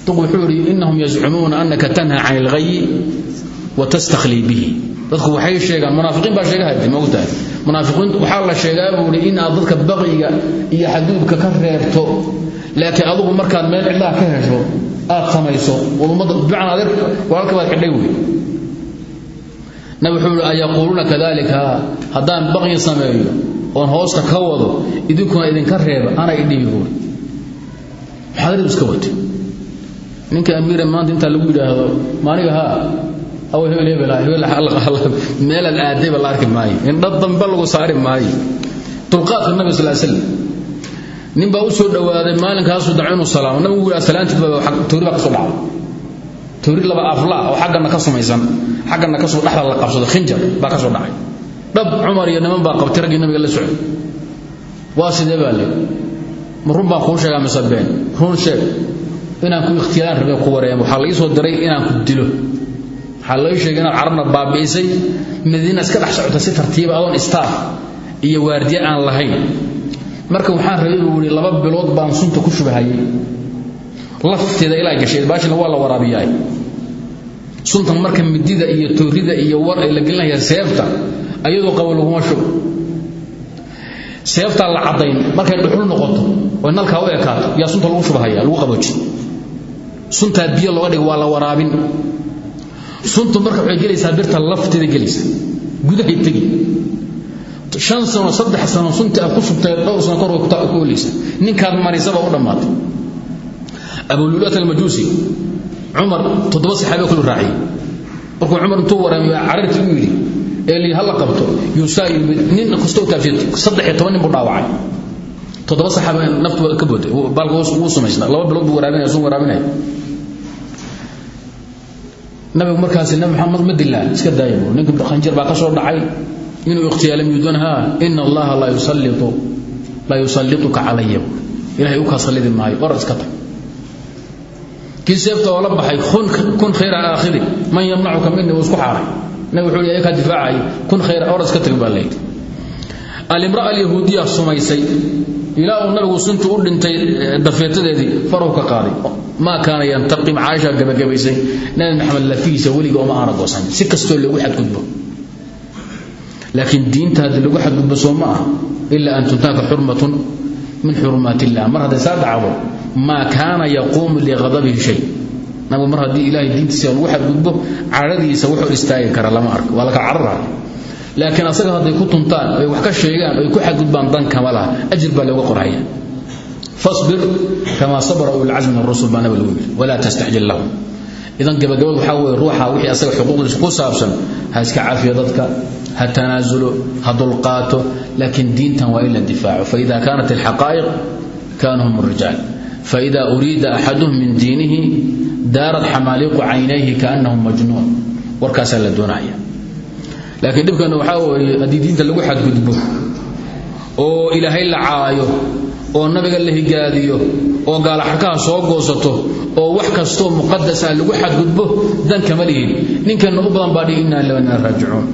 Duq wuxuu yidhi innahum yazcumuuna annaka tanha can ilghayi wa tastakhlii bihi. Dadku waxay sheegaan munaafiqiin baa sheega hadde maogtahay munaafiqiin waxaa la sheegaa buu yidhi in aad dadka baqiga iyo xaduudka ka reebto laakiin adugu markaad meel cidlaha ka hesho aad samayso oo ummadda bimacnaa baad xidhay wey nabi wuxuu yidhi ayaquuluuna kadalika haddaan baqyi sameeyo oon hoosta ka wado idinkuna idinka reeba ana idhibi buuri. Iska wate ninka amiira maanta intaa lagu yidhaahdo maaniga haa aw hebel hebel meelaad aadayba la arki maayo. Indha dambe lagu saari maayo. Dulqaadka nabi sal slam nin baa u soo dhowaaday maalinkaasuu daco inuu salaamo. Nabigu yidhi salaantiid baa toori baa ka soo dhacday toori laba afla oo xaggana ka sumaysan xaggana ka dhexda la qabsado khinjar baa ka soo dhacay. Dhab cumar iyo niman baa qabtay raggii nabiga la socday. Waa sidee baa le ma run baan kuu sheegaa run sheeg. Inaan ku ikhtiyaaran rabay ku wareemo waxaa laii soo diray inaan ku dilo. Waxaa loo sheegay inaad carabna baabi'isay madiina iska dhex socota si tartiiba adoon istaaf iyo waardiye aan lahayn. Marka waxaan rabay buu yidhi laba bilood baan sunta ku shubahayay lafteeda ilaa gashay baashina waa la waraabiyaay suntan marka midida iyo toorida iyo war ay la gelinaya seefta ayadoo qabo laguma shubo seeftaa la caddayn markay dhuxul noqoto oo nalkaa u ekaato yaa sunta lagu shubahaya lagu qabooji. Suntaa biyo looga dhigo waa la waraabin. Suntu marka waxay gelaysaa birta lafteeda gelaysaa gudahay tegi. Shan sano saddex sano suntii ku shubtay dhowr sano kor ku oleysa ninkaad marisaba u dhammaatay abululat almajuusi cumar toddoba saxaabi kulu raaciyey. Markuu cumar intuu waraamiyo carartii u yidhi ee lii hala qabto yuusaa nin kastoo taabshay saddex nin buu dhaawacay. Toddoba saxaabi naftu ka booday baalka wuu sumaysnaa laba bilood buu waraabinaya sun waraabinaya nabigu markaasi nabi maxamed ma dilaa iska daaya ninka khanjir baa ka soo dhacay inuu ikhtiyaala miyuudan haa ina allaha laa yusallitu laa yusallituka calaya ilahay u kaa sallidi maayo kii seefta oo la baxay kun khayra aakhiri man yamnacuka mini uu isku xaaray. Nabi wuxuu yidhi kaa difaacay kun khayra orar iska tag baa layidhi alimra'a alyahuudiya sumaysay. Ilaa uu nabigu suntu u dhintay dafeetadeedii faruhu ka qaaday. Maa kaana yantaqim caaisha gabagabaysay. Nabi maxamed lafihiisa weliga oma aana goosan. Si kastoo lagu xadgudbo. Laakiin diinta haddii lagu xadgudbo soo ma ilaa an tuntaaka xurmatun min xurumaat illah mar hadday saa dhacdo maa kaana yaquumu liqadabihi shay. Nabigu mar haddii ilahay diintiisa lagu xadgudbo caradiisa wuxuu istaagi kara lama arko. Waa laka carara. Laakiin asaga hadday ku tuntaan ay wax ka sheegaan ay ku xadgudbaan dan kama laha. Ajir baa looga qorhaya fasbir kamaa sabara ulcazmi min rusul baa nabi lagu yidhi walaa tastaxjil lahum. Idan gabagabad waxaa weeye ruuxa wixii asaga xuquuqdiisa ku saabsan ha iska cafiyo dadka ha tanaasulo ha dulqaato laakiin faida uriida axaduhum min diinihi daarat xamaaliiqu caynayhi kaanahu majnuun warkaasaa la doonaya laakiin dhibkana waxaa weeye haddii diinta lagu xadgudbo oo ilaahay la caayo oo nabiga la higaadiyo oo gaalaxarkaha soo goosato oo wax kastoo muqadasa lagu xadgudbo dan kama lihin ninkanna u badan baa dhihi innaa ilaa inaa raajicuun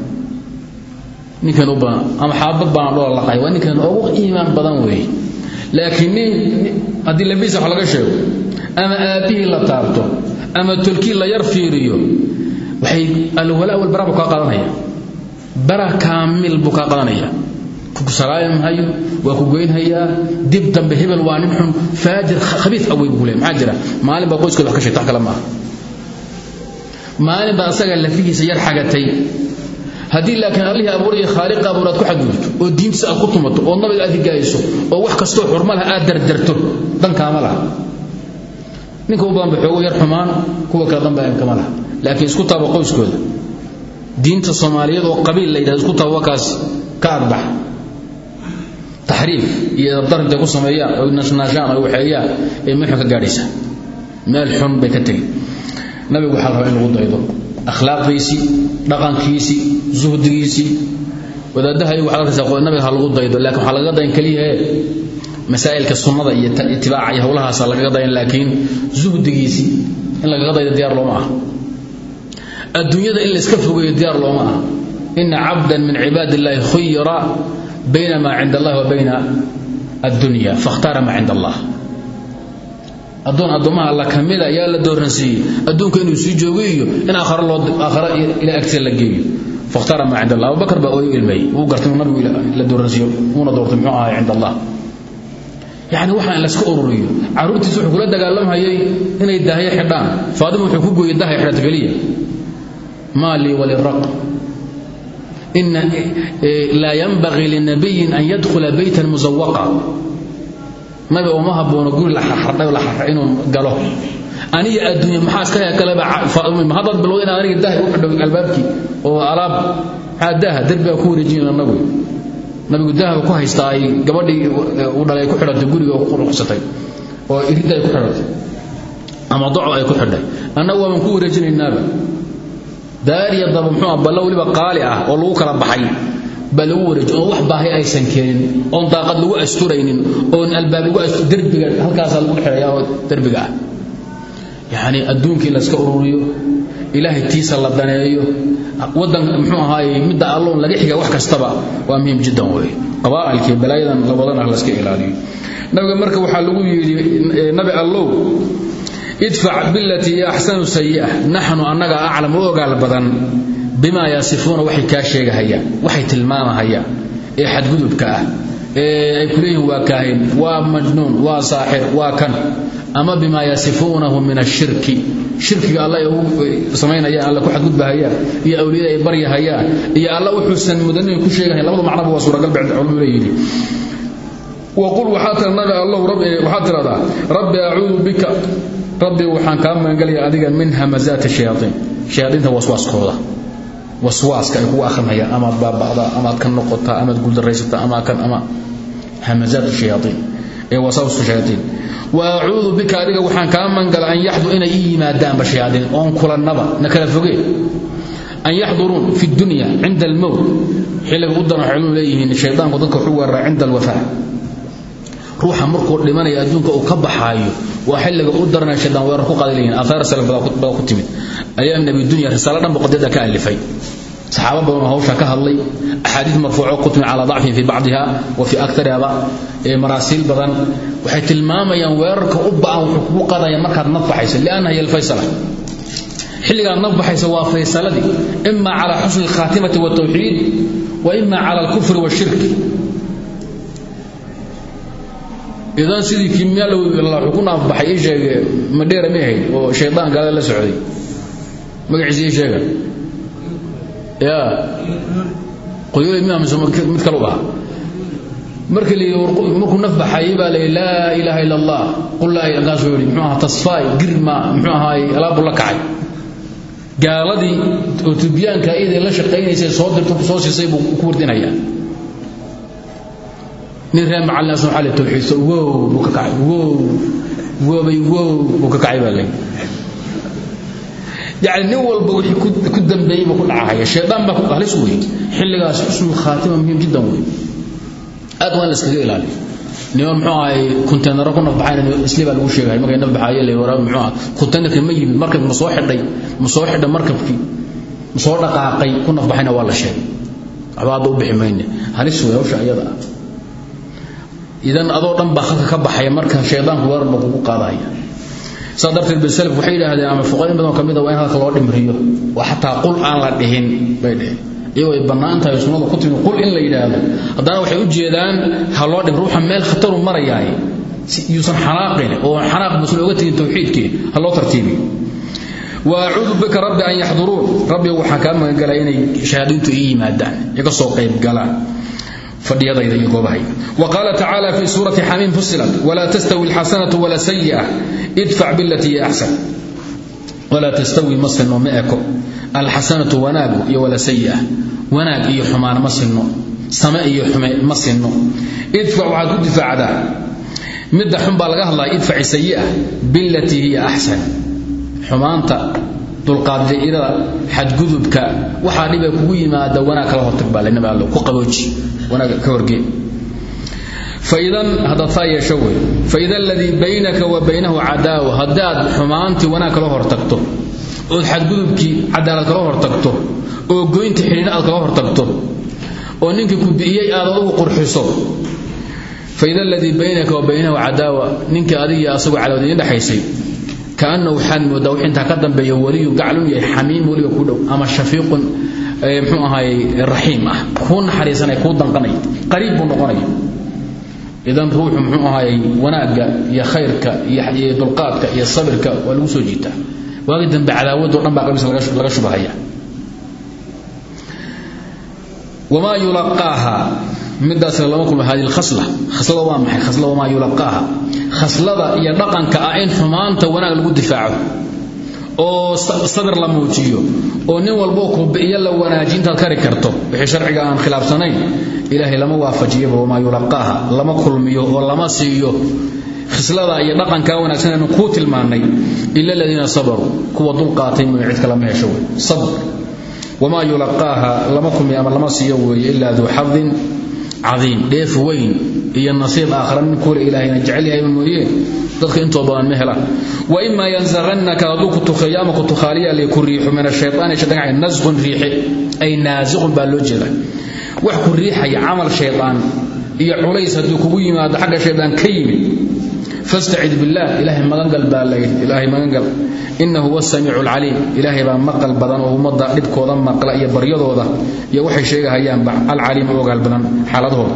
ninkan u badan ama xaabad baana dhoola laqay waa ninkan ugu iimaan badan weeye laakiin nin haddii labiisa wax laga sheego ama aabbihii la taabto ama tolkii la yar fiiriyo waxay alwalaa walbara buu kaa qadanaya. Bara kaamil buu kaa qadanaya. Kukusalaaya mahayo waa ku goynhayaa dib dambe hebel waa nin xun faajir khabiid awey buu leey maxaa jira? Wax ka sheegta wax kale maaha maalin baa asaga lafihiisa yar xagatay haddii laakiin allihii abuuraya khaaliqa abuuraad ku xadgudubto oo diintiisa aad ku tumato oo nabiga aad higaayso oo wax kastoo xurma laha aad dardarto dankaama laha. Ninka u badan ba yar xumaan kuwa kale danba kama laha. Isku taaba qoyskooda. Diinta soomaaliyeed oo qabiil la yidhahdo isku taaba wakaas ka adbax. Taxriif iyo dar intay ku sameeyaan oo nashnaashaan oo waxeeyaan ee meel ka gaadhaysa. Meel xun bay ka tegi nabigu waxaa rabaa in lagu daydo akhlaaqdiisii dhaqankiisii zuhdigiisii wadaadaha waxaad arkaysaa nabiga ha lagu daydo laakiin waxaa lagaga dayan keliyahe masaa'ilka sunnada iyo itibaaca iyo howlahaasa lagaga dayan laakiin zuhdigiisii in lagaga daydo diyaar looma aha. Adduunyada in layska fogeeyo diyaar looma aha. Ina cabdan min cibaadi illaahi khuyira bayna maa cinda allahi wa bayna addunya fakhtaara maa cinda allah addoon addoommaha alla ka mida ayaa la dooransiiyey. Adduunka inuu sii joogo in aakhare ila agtiisa la geeyo. Fakhtaara maa cinda allah abubakar baa ooyo ilmeeyey. Wuu gartay nabigu la dooransiiyo uuna doortay muxuu ahay cinda allah yacni waxaa in layska ururiyo. Carruurtiisa wuxuu kula dagaalamhayay inay daahyo xidhaan. Faadima wuxuu ku gooyey dahay xidhata keliya maa lii waliraq ina laa yanbagii linabiyin an yadkhula beytan musawaqa nabi uma haboono guri la xardhay la xardhay inuu galo. Aniga adduunya maxaa iska kaleba haddaad bilowda inaad aniga dahay u xidho albaabkii? Oo alaab maxaa daaha? Derbiga ku wareejinayna nabigu nabigu daahaba ku haystaa ay gabadhii dhalay ku xidhatay guriga ku ruqsatay. Oo iridda ku xidhatay. Ama doco ay ku xidhay. Annagu waaban ku wareejinaynaaba. Daariya daba muxuu ah ballo weliba qaali ah oo lagu kala baxay baa lagu wareeji oon wax baahi aysan keenin oon daaqad lagu asturaynin oon albaab lagu derbiga halkaasaa lagu xidhayaa derbiga ah. Yacni adduunkii layska ururiyo ilaahay tiisa la daneeyo waddan muxuu ahaaye midda alloon laga xiga wax kastaba waa muhiim jiddan weeye. Qabaa'ilkii balaayadan la wadana layska ilaaliyo. Nabiga marka waxaa lagu yidhi nabi allow idfac bilatii axsanu sayi'a naxnu annaga aclam u ogaal badan bimaa yasifuuna waxay kaa sheegahayaan waxay tilmaamahayaan ee xadgudubka ah. Ee ay ku leeyihiin waa kaahin waa majnuun waa saaxir waa kan. Ama bimaa yasifuunahu min ashirki shirkiga alla samaynayaan alla ku xadgudbahayaan iyo awliyada ay baryahayaan iyo alla wuxuusan mudanin ku sheegahayan labada macnaba waa suuragal bacd culumadu leeyihi waqul waxaa tira nabi allahu waxaad tiradaa rabbi acuudu bika. Rabbi waxaan kaa magangelaya adiga min hamazaati shayaaiin shayaaiinta waswaaskooda waswaaska ay kugu akhrinayaan amaad baaba'daa amaad ka noqotaa amaad guuldaraysataa ama kan ama hamazaat shayaaiin ee wasawska shayaaiin wa acuudu bika adiga waxaan kaa mangala an yaxdu inay ii yimaadaanba shayaaiin oon kulannaba na kala fogee an yaxduruun fi dunya cinda almowt xilliga u daran waxay leeyihiin shaydaanku dadka wuxuu weeraraa cinda alwafaa ruuxa markuu dhimanaya adduunka uu ka baxaayo waa xilliga u daranay shaydaan weerar ku qaadi leeyihiin aahaar salaf bada ku timid. Ayaam nabi dunya risaalo dhan boqodyada ka alifay. Saxaabo badan hawsha ka hadlay axaadiid marfuuco ku timid calaa dacfin fi bacdiha wa fi aktarihaba ee maraasiil badan waxay tilmaamayaan weerarka u ba'an wuxuu kugu qadaya markaad naf baxayso liannaha hiya alfaysala. Xilligaad naf baxayso waa faysaladii. Ima cala xusni alkhaatimati waltawxiid wa ima cala alkufri washirki idan sidii kimyaalow wuxuu ku naafbaxay ii sheege madheera ma ahayd oo shaydaan gaalada la socday. Magaciisa ii sheega. Ya qoyooley miya mise mid ahaa. Markii la markuu naf baxayay baa la laa ilaaha illa allah qul laa kaasuu yidhi muxuu ahaa tasfaay girma muxuu ahaay alaabu la kacay. Gaaladii oo iyaday la shaqaynaysay soo dirto soo siisay buu ku wardinayaa nin reer macalin asna waxaa la tawxiidso wow buu ka kacay wow wobay wow buu ka kacay baa leeyahy yacni nin walba wixii ku dambeeyey buu ku dhacahaya shaydaan baa halis wey xilligaas xusnul khaatima muhiim jiddan wey aad waa in ilaaliyo. Niman muxuu ahay konteynaro ku nafbaxayna isli baa lagu sheegay markay nafbaxaye la waraa muxuu ah konteynerkii ma yimid markab ma xidhay ma soo xidhay markabkii ma dhaqaaqay ku nafbaxayna waa la sheegay. Waxba u bixi mayne. Halis wey hawsha iyada ah idan adoo dhan baa halka ka baxaya marka shaydaanku weerar baa kugu qaadaya. Saa darteed basalaf waxay yidhaahdeen ama fuqarin badan ka mid a waa in halka loo dhimriyo. Oo xataa qul aan la dhihin bay dheheen iyagoo ay bannaan tahay sunnada ku timi qul in la yidhaahdo. Haddana waxay u jeedaan ha loo dhim ruuxa meel khataru marayaay yuusan xanaaqin oo xanaaq musan oga tegin tawxiidkii ha loo tartiibiyo wa acuudu bika rabbi an yaxduruun. Rabbi waxaan kaa magangalaa inay shahaadiintu ii yimaadaan iga soo qayb galaan fadhiyadayda iyo goobahayda wa qaala tacaala fi suurati xamiim fusilat walaa tastawi alxasanatu wala sayi'a idfac bilatii hiya axsan walaa tastawi ma sinno ma eko. Alxasanatu wanaagu iyo wala sayi'a wanaag iyo xumaan ma sinno same iyo xume ma sinno. Idfac waxaad ku difaacdaa. Midda xun hiya axsan xumaanta dulqaadicida xadgudubka waxaa dhiba kugu yimaada wanaag kala hortag baa lanabi allo ku qabooji wanaag ka horgee faida aladii baynaka wa baynahu cadaawa haddaad xumaantii wanaag kala hortagto ood xadgudubkii cadaalad kala hortagto oo goynta xidhiidha aad kala hortagto oo ninkii ku bi'iyey aad adugu qurxiso faida aladii baynaka wa baynahu cadaawa ninkii adig iyo asagoo cadaawad idin dhexaysay kaanahu waxaad moodaa wix intaa ka dambeeya waliyun gaclun yahay xamiim weliba ku dhow ama shafiiqun mxuu ahaay raxiim ah. Kuu naxariisanay kuu danqanay. Qariib buu noqonaya idan ruuxu muxuu ahaayey wanaagga iyo khayrka iyo dulqaadka iyo sabirka waa lagu soo jiitaa. Waagi dambe cadaawadoo dhan baa qabiis laga shubahaya wamaa yulaqaaha midaasna lama kulma hadi lkhasla khaslada waa maxay? Khasla wamaa yulaqaaha. Khaslada iyo dhaqanka ah in xumaanta wanaag lagu difaaco. Oo sabir la muujiyo. Oo nin walbo kubi'iyo la wanaaji intaad kari karto. Wixii sharciga aan khilaafsanayn ilaahay lama waafajiyaba wamaa yulaqaaha. Lama kulmiyo oo lama siiyo. Khislada iyo dhaqankaa wanaagsan aynu kuu tilmaannay. Ila aladiina sabaruu kuwa dulqaatay mooye cid wey sabr. Wamaa yulaqaaha. Lama kulmiyo ama lama siiyo weeye ilaa duu xadin cadiim dheef weyn iyo nasiib aakhira nin kuule ilaahayna jecel yahay mooyee dadka intoo badan ma helaan wa imaa yanzaqannaka hadduu ku tukheeyo ama ku tukhaaliya li ku riixo min ashaytaani shaytaan nasqun riixe ay naasiqun baa loo jeeda wax ku riixaya camal shaydaan iyo culays hadduu kugu yimaado xagga shaydaan ka yimid fastacid billaah ilaahay magangal baa layidhi ilaahay magangal innahu huwa samiicu alcaliim ilaahay baa maqal badan oo ummadda dhibkooda maqla iyo baryadooda iyo waxay sheegahayaanba alcaliim u ogaal badan xaaladahooda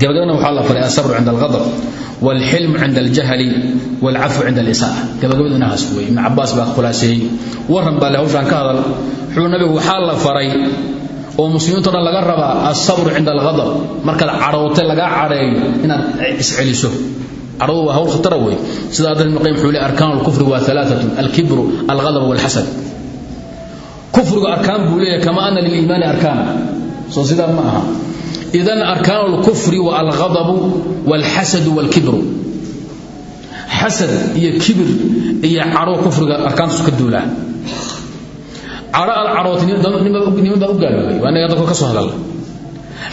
gabagabana waxaa la faray asabru cinda alqadab waalxilmu cinda aljahli waalcafwu cinda alisa'a gabagabadu inahaas wey ibnu cabaas baa khulaaseeyey waran baa le hawshaan ka hadal wuxuu nabigu waxaa la faray oo muslimiinto dhan laga rabaa asabru cinda alqadab markaad cadhootay lagaa cadheeyo inaad isceliso cadhadu waa hawl khatara wey sida adar ibnu qayim wuxuu le arkaan alkufri waa alaaatun alkibru alqadab walxasad kufrigu arkaan buu leeyahay kama ana liliimaani arkaana soo sidaa ma aha. Idan arkaan lkufri wa alghadabu walxasadu walkibru. Xasad iyo kibir iyo cadho kufriga arkaantasu ka duulaa. Cadho aad cadhootay niman baa u gaaloobay. Waa inaga dadka ka soo hadalla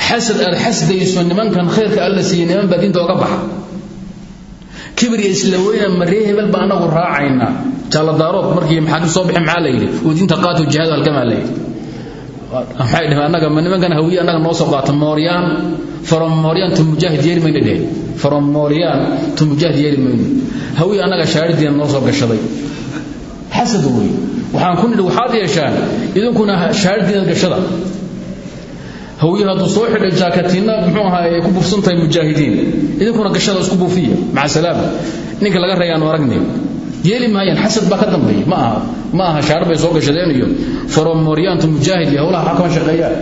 xasad aad xasdayso nimankan khayrka alla siiyey niman baa diinta oga baxa kibir iyo isla weyna maree hebel baa anagu raacaynaa jaalladaarood markii maxaakim soo bixi maxaa la yidhi? Oo diinta qaatu jihaadu halgamaa la yidhi. Maxay dhaheen annaga ma nimankan noo soo qaata mooryaan from mooryaan to mujaahid yeeli mayna dheheen. From mooryaan to mujaahid yeeli mayno hawiye annaga shaaridiina noo soo gashaday. Xasad wey waxaan ku nidhi waxaad yeeshaan idinkuna shaaridiina gashada hawiye hadduu soo xidhay jaakatiinna muxuu ahaa ay ku buufsan tahay mujaahidiin. Idinkuna gashada isku buufiya maca salaama ninka laga reeyaanu aragne yeeli maayaan xasad baa ka dambeeya. Ma aha ma aha shaar bay soo gashadeen iyo from moryaan to mujaahid iyo howlaha xakama shaqeeyaan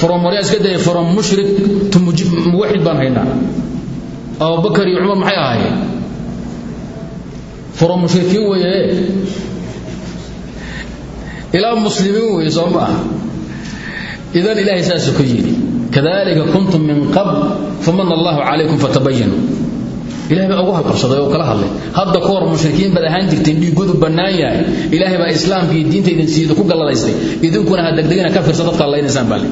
from moryaan iska daya from mushrik to muwaxid baan haynaa. Abubakar iyo cumar maxay idan ilaahay saasuu ka yidhi kadalika kuntum min qabl famana allahu calaykum fatabayanuu ilahay baa ugu halqabsaday oo kala hadlay hadda ka hor mushrikiin baad ahaan jirteen dhiigoodu bannaan yahay ilaahay baa islaamka iyo diinta idin siida ku galladaystay idinkuna ha degdegina ka fiirsa dadka allaynaysaan baa le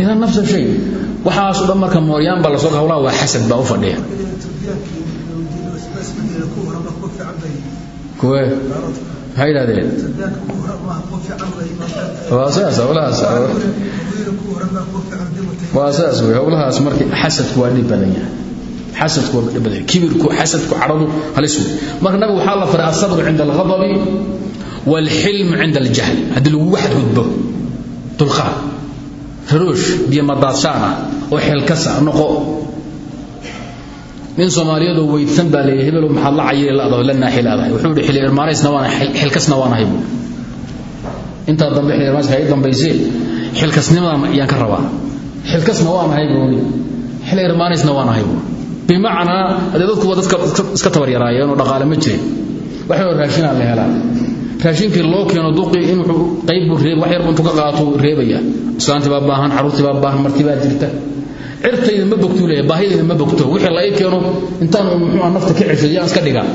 idan nafsa shay waxaasu dhan marka mooryaan baa la soo hawlaha waa xasad baa u fadhiya kuwe maxay yidhahdeen waa saas howlahaas. Waa saas wey. Howlahaas marka xasadku waa dhib badan yahay. Xasadku waa dhib badan yahay. Kibirku xasadku cadhadu halis wey. Marka nabigu waxaa la faray asabru cinda alghadabi waalxilm cinda aljahl haddii lagugu xadgudbo dulqaad faroosh biyo madaadshaan ah oo xilkasa noqo nin soomaaliyadoo weydsan baa leeyahay hebelo maxaad la cayiri ladaho la naaxi ladahay wuxuu yidhi xilli irmaanaysna waan xilkasna waan ahay buu intaa dambe xilli irmaanayska ay dambaysee xilkasnimadan ayaan ka rabaa. Xilkasna waan ahay buu xilli irmaanaysna waan ahay buu dadku waa dadka iska tabar yaraayeen oo dhaqaale ma jirin. Waxay raashinaa la helaa raashinkii loo keeno duqii in wuxuu qayb buu reeb wax yar intuu ka qaato reebaya islaantii baa baahan carruurtii baa baahan martii baa jirta cirtayda ma bogtuu leeyahay baahidayda ma bogto. Wixii la ii keeno intaan muxuu nafta ka ceshay yaan iska dhigaa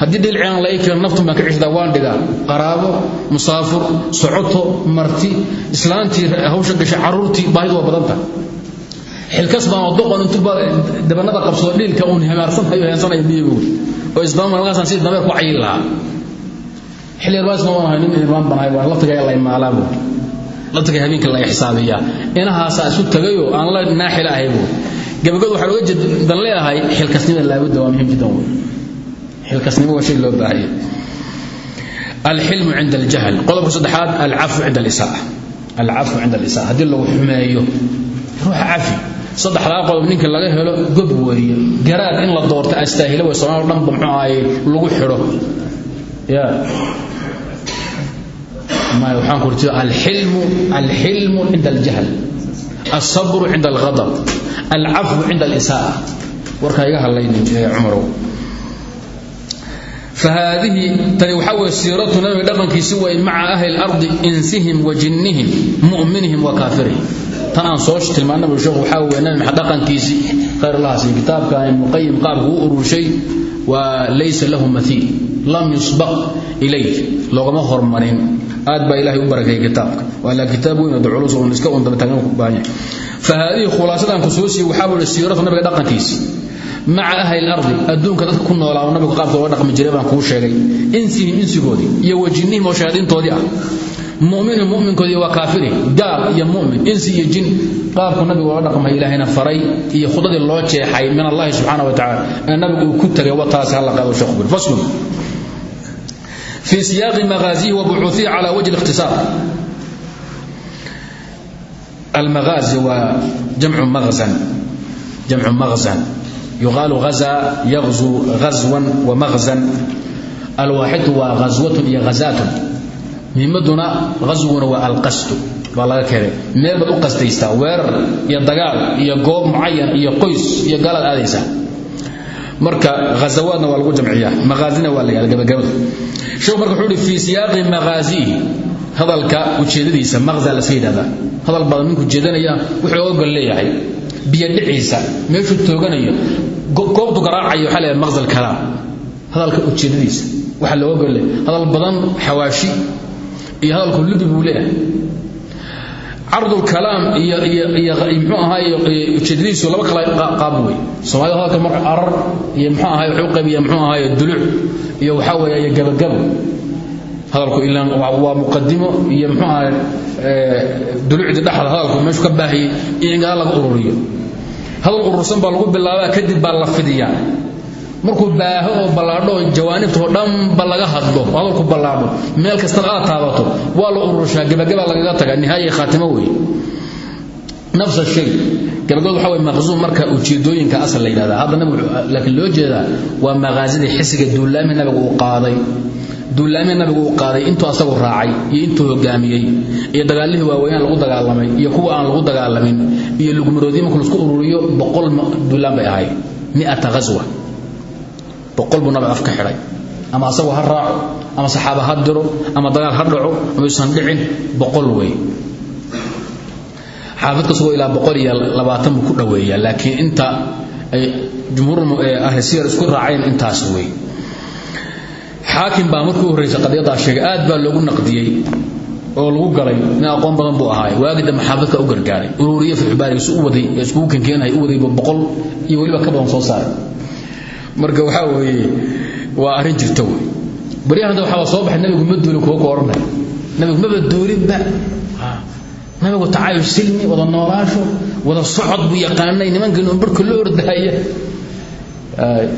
haddii dhilci aan la ii keeno naftun ka ceshadaa waan dhigaa. Qaraabo musaafur socoto marti islaantii hawsha gashay carruurtii baahidu waa badan tahay xilkas baan oo doqon intuu dabanada qabsado dhiilka uun hamaarsanhayo heensanayo biyigu oo isdaba markaasaan sidii dameer ku cayin lahaa. Xilli irbaasna waan ahay nin irmaan baan waan laftiga la imaalaa buu laftiga habeenkii laga xisaabiyaa inahaasaa isu tagayoo aan la naaxila ahay buu. Gabagadu waxaan uga jeedan leeyahay xilkasnimada laabudda waa muhiim jiddan wey waa shay loo baahaya alxilmu cinda aljahl. Qodobka saddexaad alcafu cinda alisaa. Alcafu cinda alisaa. Haddii lagu xumeeyo ruuxa cafi saddexdaa qodob ninka laga helo gob weeye garaad in la doorta astaahila wey somaal dhanba muxuu ahaye lagu xidho. Ya ما waxaan ku rtiyo alxilmu cinda aljahl. Alsabru cinda alhadab alcafwu cinda alisaaa warkaa iga hadlayniumarow fahaadihi tani waxaa weye siiratu nabiga dhaqankiisi way maca ahli lardi insihim wa jinnihim mu'minihim wa kaafirihim. Tan aan soo tilmaanaba sheekhu waxaa weye nabi maxamed dhaqankiisii khayr lahaasi kitaabka ibnuqayim qaabka u ururshay waa laysa lahu mathiil lam yusbaq ilayh loogama hormarin aad baa ilahay u barakayay kitaabka. Wala kitaab weyn culus oon iska on dabataagan ku baahanya. Fa haadihi khulaasadan ku soo siiyey waxaa weli siiratu nabiga dhaqankiisa. Maca ahli lardi adduunka dadka ku noolaa nabiga qaabka looga dhaqmi jiray baan kuu sheegay. Insihim insigoodii iyo wajinihim oo shayaadiintoodii ah. Muminhu muminkoodi waa kaafiri gaal iyo mumin insi iyo jin. Qaabku nabigu loo dhaqmay ilaahayna faray iyo khudadii loo jeexay min allahi subxaana wa tacala ee nabigu uu ku tagay wataas hala qaado sheekh buri faslun fii siyaaqi maaazihi wa bucuuihi cala wajhi ikhtisaar almaazi waa jamcu mazan jamcu mazan yuqaalu hazaa yazu hazwan wa mazan alwaaxidu waa hazwatun iyo hazaatun muhimaduna hazwuna waa alqastu baa laga keenay meel baad u qastaystaa weerar iyo dagaal iyo goob mucayan iyo qoys iyo gaalaad aadaysaa marka hazawaadna waa lagu jamciyaa maaazina waa la sheekhu marka wuxuu fi siyaaqi maghazihi hadalka ujeedadiisa maqza la sayidada hadal badan ninku jeedanaya wuxuu ogol leeyahay biyo dhiciisa meeshuu tooganayo goobtu garaacayo waxaa leeyahay maqzal kalaam hadalka ujeedadiisa waxa loo ogol leeyahay hadal badan xawaashi iyo hadalku lubi buu leeyahay cardulkalaam iiyo ujeedadiisu laba kala qaab wey somalida hadalka marka arar iyo mxuu ahaay cuqab iyo mxuu ahaay duluc iyo waxaa weeye iyo gabagabo hadalku ilaan waa muqadimo iyo mxuu ahaay dulucdii dhexda hadalku meeshuu ka baahiyey in gadaal laga ururiyo. Hadal urursan baa lagu bilaabaa kadib baa la fidiyaa markuu baaho oo ballaadho oo dhan ba laga hadlo hadalku ballaadho. Meel kasta aad taabato waa la ururushaa gabagaba lagaga taga nihaaya khaatimo weeye nafsa shay gabagabadu waxa way maqsuum marka ujeedooyinka asal la yidhahdaa. Hadda laakiin loo jeedaa waa maqaasidii xisiga duulaami nabigu uu qaaday. Duulaami nabigu uu qaaday intuu asagu raacay iyo intuu hogaamiyey iyo dagaalihii waaweynaan lagu dagaalamay iyo kuwa aan lagu dagaalamin iyo lugmaroodii marka la isku ururiyo boqol duulaan bay ahayd. Mi'ata ghaswa boqol buu nabiga afka xidhay ama asagoo ha raaco ama saxaaba ha diro ama dagaal ha dhaco ama yuusan dhicin boqol wey xaafid kasugoo ilaa boqol iyo labaatan buu ku dhoweeyaa laakiin inta ay jumhuur ahli siyar isku raaceen intaas wey xaakim baa markii u horreysay qadiyaddaa sheegay aad baa loogu naqdiyey oo lagu galay nin aqoon badan buu ahaay waagii dambe xaafidka u gargaaray ururiye fixbaarigiisu u waday ee iskugu u wadayba boqol iyo weliba ka badan soo saaray marka waxaa weeye waa arrin jirta wey. Baryahan hadda waxaa soo baxay nabigu ma duulin kuwa ku odhanaya nabigu maba duulinba. Nabigu tacaayush silmi wada noolaasho wada socod buu yaqaanay nimankii numbarka loo ordahaya.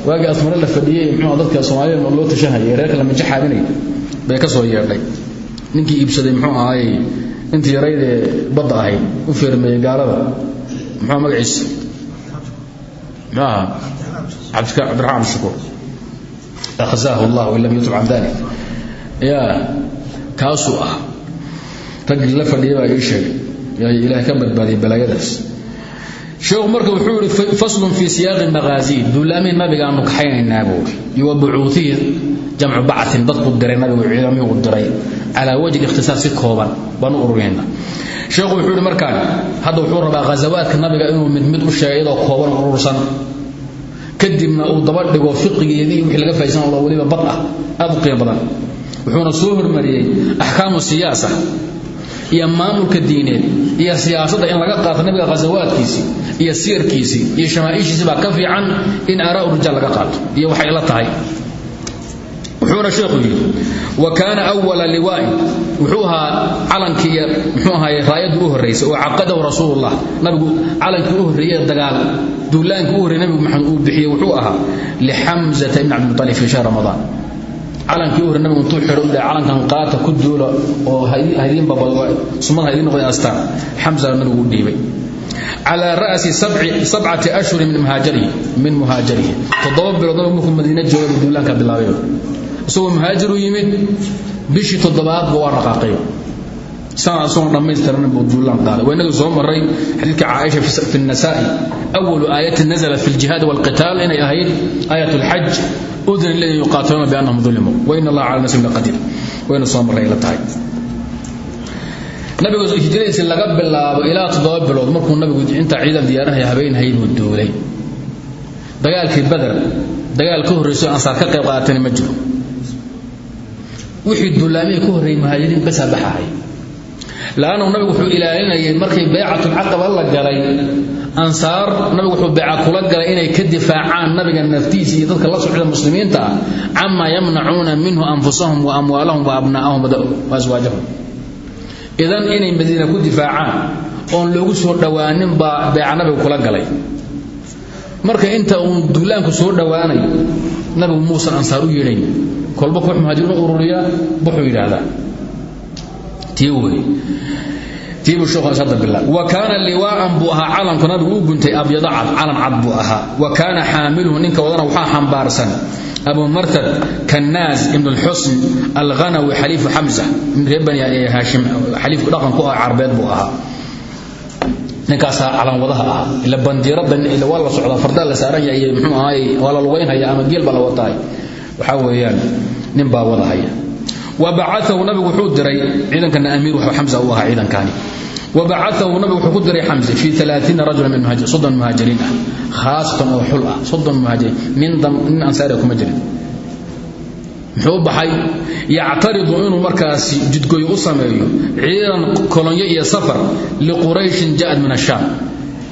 Waagii asmare la fadhiyey muxuu dadka soomaalida loo tashanayay reerka la majaxaadinay bay ka soo yeedhay. Ninkii iibsaday muxuu ahaayey intii yaraydee badda ahayd u feermeeyey gaalada muxuu magaciisa? Muxuu ahaa cabdiraxmaan shukuur akhzaahu allah in lam yutub can dalik ya kaasuu ah. Raggii la fadhiyay baa ii sheegay. Yaa ilaahay ka badbaadiyay balaayadaas. Sheekhu marka wuxuu yidhi faslun fii siyaaqi maqaasiin duulaamihii nabigaanu kaxaynaynaa buu iyo wa bucuuthihii jamcu bactin dadku diray nabigu ciidamihii uu diray. Calaa wajhi ikhtisaar si kooban baan u ururinaynaa sheekhu wuxuu yidhi markaan hadda wuxuu rabaa ghazawaadka nabiga inuu mid mid u sheegay iyadoo kooban urursan kadibna uu daba dhigo fiqigeedii wixii laga faa'iidsan oo waliba bad ah aad u qiimo badan. Wuxuuna soo hormariyey axkaamu siyaasa iyo maamulka diineed iyo siyaasadda in laga qaato nabiga ghazawaadkiisii iyo siyarkiisii iyo shamaaishiisii baa ka fiican in aaraa rijaal laga qaato iyo waxay la tahay wuxuuna sheekhu yidhi wa kaana awala liwaai. Wuxuu ahaa calankii iyo mxuu ahaay raayadii u horraysay oo caqadahu rasuulullah. Nabigu calankii u horreeyey dagaal duulaankii u horreyey nabigu maxamed uu bixiyey wuxuu ahaa lixamzata ibn cabdilmutalib fii shahri ramadaan calankii u horrey nabigu intuu xidho ila calankan qaata ku duula oo haydiin babal sumad haydiin noqday astaan. Xamzana nabigu u dhiibay. Calaa ra'si sabcati ashhurin min muhaajarihi toddoba bilood كبلاوي سو مهاجر يمد بشي تضبات بوار رقاقية سنة سنة رميز ترى دولان قال وين سو مري حديث عائشة في النساء أول آية نزلت في الجهاد والقتال إن هي آية الحج أذن الذين يقاتلون بأنهم ظلموا وإن الله على نسل قدير وين سو مري إلى تعالى nabigu hijradiisa laga bilaabo ilaa toddoba bilood markuu nabigu inta ciidan diyaaraha habeenhay buu duulay dagaalkii badar dagaal ka horreysay ansaar ka qayb qaadatani ma jiro wixii duulaamihii ka horreeyey muhaajiriin ka saabaxahay laannu nabigu wuxuu ilaalinayay markay baycatul caqaba la galay ansaar nabigu wuxuu bayca kula galay inay ka difaacaan nabiga naftiisa iyo dadka la socda muslimiinta ah camaa yamnacuuna minhu anfusahum wa amwaalahum wa abnaa'ahum wa aswaajahum idan inay madiina ku difaacaan oon loogu soo dhowaanin baa beeca nabigu kula galay. Marka inta uun duulaanku soo dhowaanayo nabigu muusan ansaar u yeedhayn kolba koox muhaajiriin u ururiyaa buxuu yidhaahdaa. Tii wey kaana liwaa'an buu ahaa calanku nabigu u guntay abyado cad calan cad buu ahaa. Wa kaana xaamiluhu ninka wadana waxaa xambaarsan abu martad kannaas ibn alxusn alghanawi xaliifu xamsa min reer bani haashim xaliifku dhaqan ku ah carbeed buu ahaa ninkaasaa calanwadaha ah ila bandiirada waa la socdaa fardaa la saaran yahay muxuu ahaay waa la lugaynhaya ama geel baa la watahay waxaa weeyaan nin baa wadahaya. Wabacaahu nabigu wuxuu diray ciidankana amiir xamsa u ahaa ciidankani wabacaahu nabigu wuxuu ku diray xamsa fi alaaiina rajula min soddon muhaajiriin ah khaasatan oo xul ah soddon muhaajiriin dam nin ansaariga kuma jirin muxuu baxay? Yactaridu inuu markaasi jidgooyo u sameeyo ciidan kolonyo iyo safar liqurayshin ja'ad min ashaam.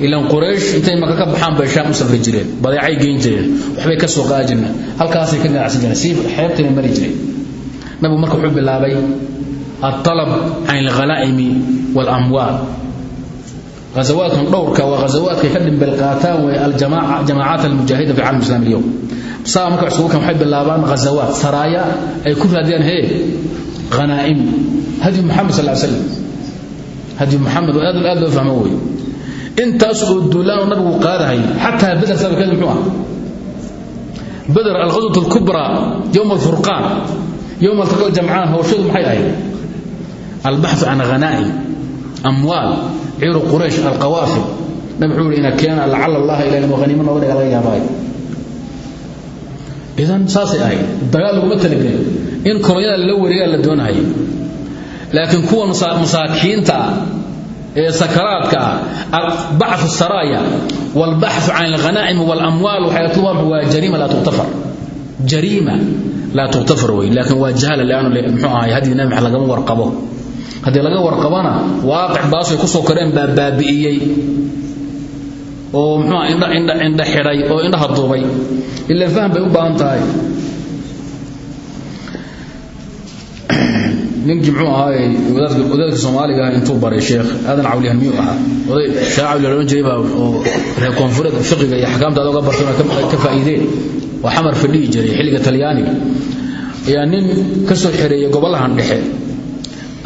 Ilan quraysh intay maka ka baxaan bay shaam u safri badeecay geyn jireen waxbay ka soo qaadi jireen. Halkaasay ka ganacsan jireen si xeebtayna mari jireen. Nabigu marka wuxuu bilaabay alطalab can alghalaa'imi waalamwaal ghazawaadkan dhowrka waa ghazawaadkay ka dhimbel qaataan wey aljamaacaat almujaahida fi caalam islam alyowm saa marka cusubukan waxay bilaabaan ghazawaat saraaya ay ku raadiyaan hee khanaa'im hadyu muxamed sal l slam hadyu muxamed oo aad aad loo fahmo weeye intaas oo duulaanu nabigu qaadahay xataa beder sababkeed muxuu ah. Alghazwat alkubra yowm alfurqaan yowm altaqa aljamcaan hawshadu maxay ahayd? Albaxu can khanaa'im amwaal ciiru quraysh alqawaafid nabi wuxuu yidhi ina keena lacala allaha ilahay muqhaniimo nooga dhiga laga yaabaayo idan saasay ahayd dagaal laguma talagelin in koronyada lala wareegaa la doonahaya laakiin kuwa masaakiinta ah ee sakaraadka ah bacu saraaya walbaxu can alghanaa'im walamwaal waxayatubaaru waa jariima laa tuktafar jariima laa tuktafar wey laakiin waa jahala laanu mxuu ahay haddii nabi maxamed lagama warqabo. Haddii laga warqabona waaqic baasay ku soo koreen baa oo inda inda xiray oo inda haduubay illa faham bay u baahan tahay. Ninkii muxuu ahaay wadaadka Soomaaliga intuu baray sheekh aadan cawliyan miyuu ahaa? Oday loo jiray baa oo reer koonfureed fiqiga iyo ahkaamta uga bartona ka faa'iideen. Waa xamar fadhihi jiray xilliga talyaaniga. Ayaa nin ka soo xereeyay gobolahan dhexe.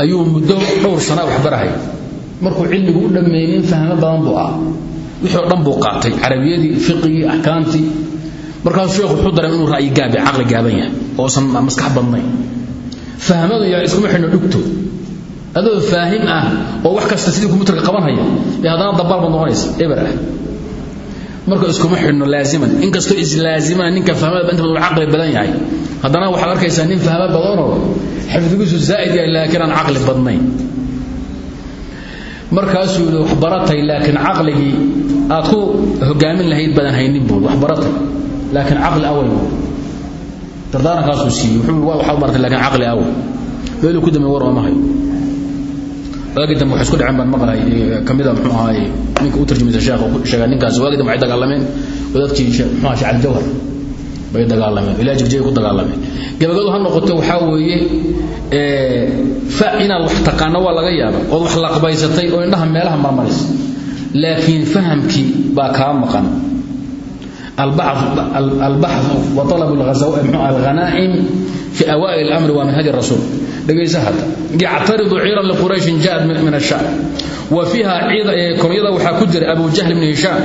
Ayuu muddo dhowr sana wax barahay. Markuu cilmigu u dhammeeyey nin fahmo badan buu ah wixii oo dhan buu qaatay carabiyadii fiqigii axkaamtii markaasuu sheekhu wuxuu dareemay inuu ra'yi gaabi caqli gaaban yahay oosan maskax badnayn. Fahmadu yaa iskuma xidhno dhugto. Adoo faahim ah oo wax kasta sidii kumbutarka qabanhaya ee haddana dabaal baad noqonaysa eber ah. Marka iskuma xidhno laaziman inkastoo islaazimana ninka fahmada inta badan caqli badan yahay. Haddana waxaad arkaysaa nin fahmo badanoo xifdigiisu zaa'id yahay laakiin aan caqli badnayn. Markaasuu yidhi wax baratay laakiin caqligii aad ku hogaamin lahayd badan haynin buul wax baratay. Laakiin caqli away buul dardaarankaasuu siiyey. Wuxuu waxaad baratay laakiin caqli away. Meeluu ku damay war ooma hayo waagii dambe isku dhaceen baan maqlay kamida muxuu ahaaye ninka u tarjumaysa sheekha ku sheegay ninkaas waagii dambe dagaalameen wadaadkii muxuu ahaa shacab jawhar bay dagaalameen ilaa jigjigay ku dagaalameen gabagadu ha noqoto waxaa weeye fa inaad wax taqaano waa laga yaaba ood wax laqbaysatay oo indhaha meelaha marmaraysa laakiin fahamkii baa kaa maqan. Albaxu wa alab alghanaa'im fi awaa'il اlamri waa min hadi rasuul dhegaysa hadda. Yactaridu ciiran liqurayshin ja'ad min ashaam wa fiiha kolonyada waxaa ku jira abu jahl bn hishaam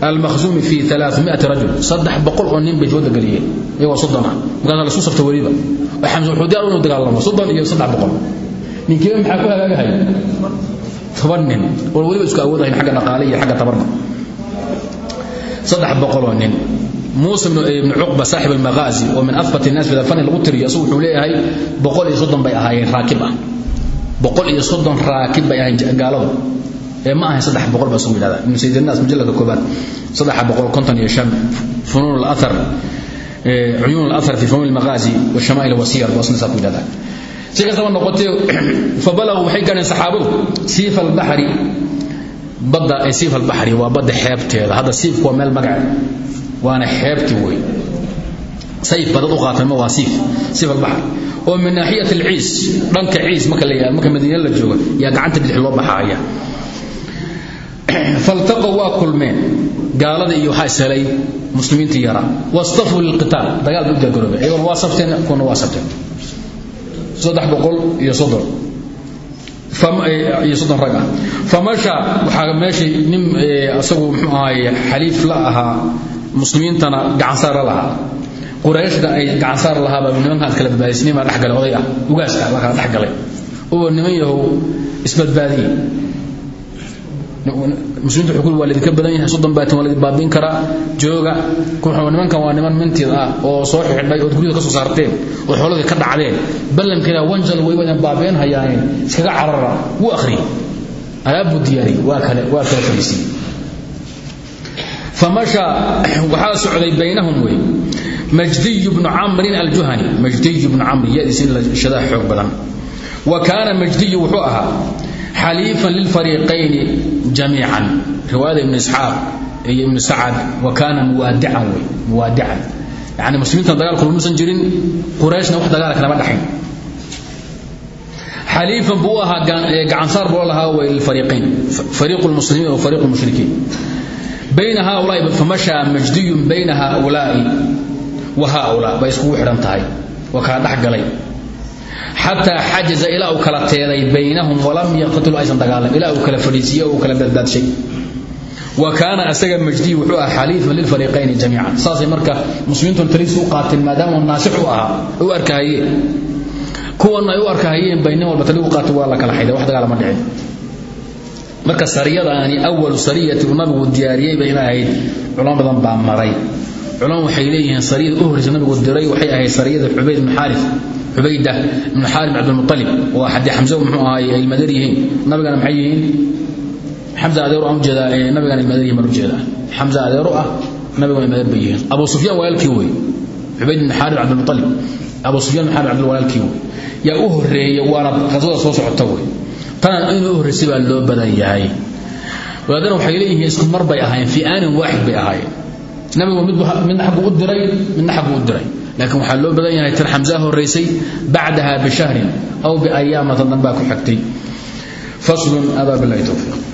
almahzuumi fi aaaai rajul. Saddex boqol oo nin bay fooda geliyeen iyagoo soddon. Ah markaasa lasu safta weliba. Xamsa wuxuu diyaar inu dagaalamo. Soddon iyo saddex boqol. Ninkiiba maxaa ku hagaagahaya toban nin oon isku awood ahayn agga dhaqaale iyo agga tabarba saddex boqoloo nin. Muusa ibnu eh, cuqba saaxib almaghaazi oo min abat innaas bidafani lagu tiriyo isagu wuxuu leeyahay boqol iyo soddon bay ahaayeen raakib ah. Boqol iyo soddon raakib bay ahaayeen gaaladu. Ee ma ahayn saddex boqol baa isugu yidhahda ibnu saydinaas mujalladka koobaad saddex boqol konton iyo shan. Funuun alathar cuyuun eh, alathar fi funuun almaghaazi wa shamaa'il wasiyar baa isna si kastaba noqotee fa balaguu waxay gaareen saxaabadu siifa albaxri badda eh, ee siifa albaxri waa badda xeebteeda. Hadda siifku waa meel magace waana xeebti wey sayf baadad u qaateen ma waa siif. Siif albaxri oo min naaxiyat alciis. Dhanka ciis marka la yidhahdo marka madiina la joogo yaa gacanta bidix loo baxaaya. Faltaqow waa kulmeen. Gaalada iyo waxaa ishelay muslimiintii yaraa wastafuu lilqitaal. Dagaal bay u diyaargaroobeen iyagoona waa safteen kuwana waa safteen rag ah. Famasha waxaa meeshii nin isagu muxuu ahaye xaliif la ahaa muslimiintana gacansaar la lahaa. Qurayshda ay gacansaar lahaaba nimankaas kala badbaadisniin baa dhexgalay oday ah. Ugaaska la kala dhexgalay. Oo niman yahow isbadbaadiye muslimiintu ku waa lidinka badan yahay soddon baatin waa lidin baabiin karaa jooga. Nimankan waa niman mintiid ah oo soo xidhay ood guryada ka soo saarteen oo xooladii ka dhacdeen ballankeeda wanjal way wadan baabeen hayaaneen iskaga carara wuu akhriyey alaabbuu diyaariyey waa kale waa kala fariisiyey famasha waxaa socday baynahum wey. Majdiy bnu camrin aljuhani majdiy bnu camri yadiis la shadaa xoog badan. Wa kaana majdiyu wuxuu ahaa xaliifan lilfariiqayni jamiican riwaayada ibnu isxaaq iyo ibnu sacad wa kaana muwaadican wey muwaadican yani muslimiintan dagaalku lumusan jirin qurayshna wax dagaala kalama dhaxayn xaliifan buu u ahaa gacansaar buu lahaa way lilfariiqayn fariiqu lmuslimiin wa fariiqu lmushrikiin bayna haulaai famashaa majdiyun bayna haulaai wa haulaa bay iskugu xidhan tahay waa kala dhex galay xataa xajaza ilaa uu kala teeday baynahum walam yaqtulu aysan dagaalan ilaa uu kala fadhiisiiye uu kala badbaadshay wa kaana asaga majdiy wuxuu ahaa xaliifan lilfariiqayni jamiican saasay marka muslimiintuna taliis u qaateen maadaama naasix u ahaa u arkahayeen kuwana ay u arkahayeen bay nin walba tali u qaatay waa la kala xayday wax dagaal ma dhicin marka sariyadaani awalu sariyati uu nabigu diyaariyey bay ina ahayd badan baa maray culamo waxay leeyihiin sariyada u horreysa nabigu diray waxay ahayd sariyada xubayd ibn xaarif xubayda ibn xaarim cabdilmutalib waa haddii xamse muxuu ahaay ay ilmadar yihiin. Nabigana maxay yihiin? Xamza adeero aan u jeedaa nabigana ilmadar yihiin baan u jeedaa xamza adeero ah nabigana ilmadar bay yihiin. Abu sufyaan walaalkii wey. Xubayd ibn xaarim cabdilmutalib abu sufyaan ibn xaarim cabdil walaalkii wey. Yaa u horreeya waana qasada soo socota wey. Tana inuu u horreysay baa loo badan yahay. Wadaadana waxay leeyihiin isku mar bay ahaayeen fi aanin waaxid bay ahaayeen nabigu midna xaggu u diray midna xaggu u diray. Laakiin waxaa loo badan yahay tir xamsaa horraysay bacdaha bishahrin aw biayaamatan danbaa ku xigtay. Faslun adaa billahi towfiiq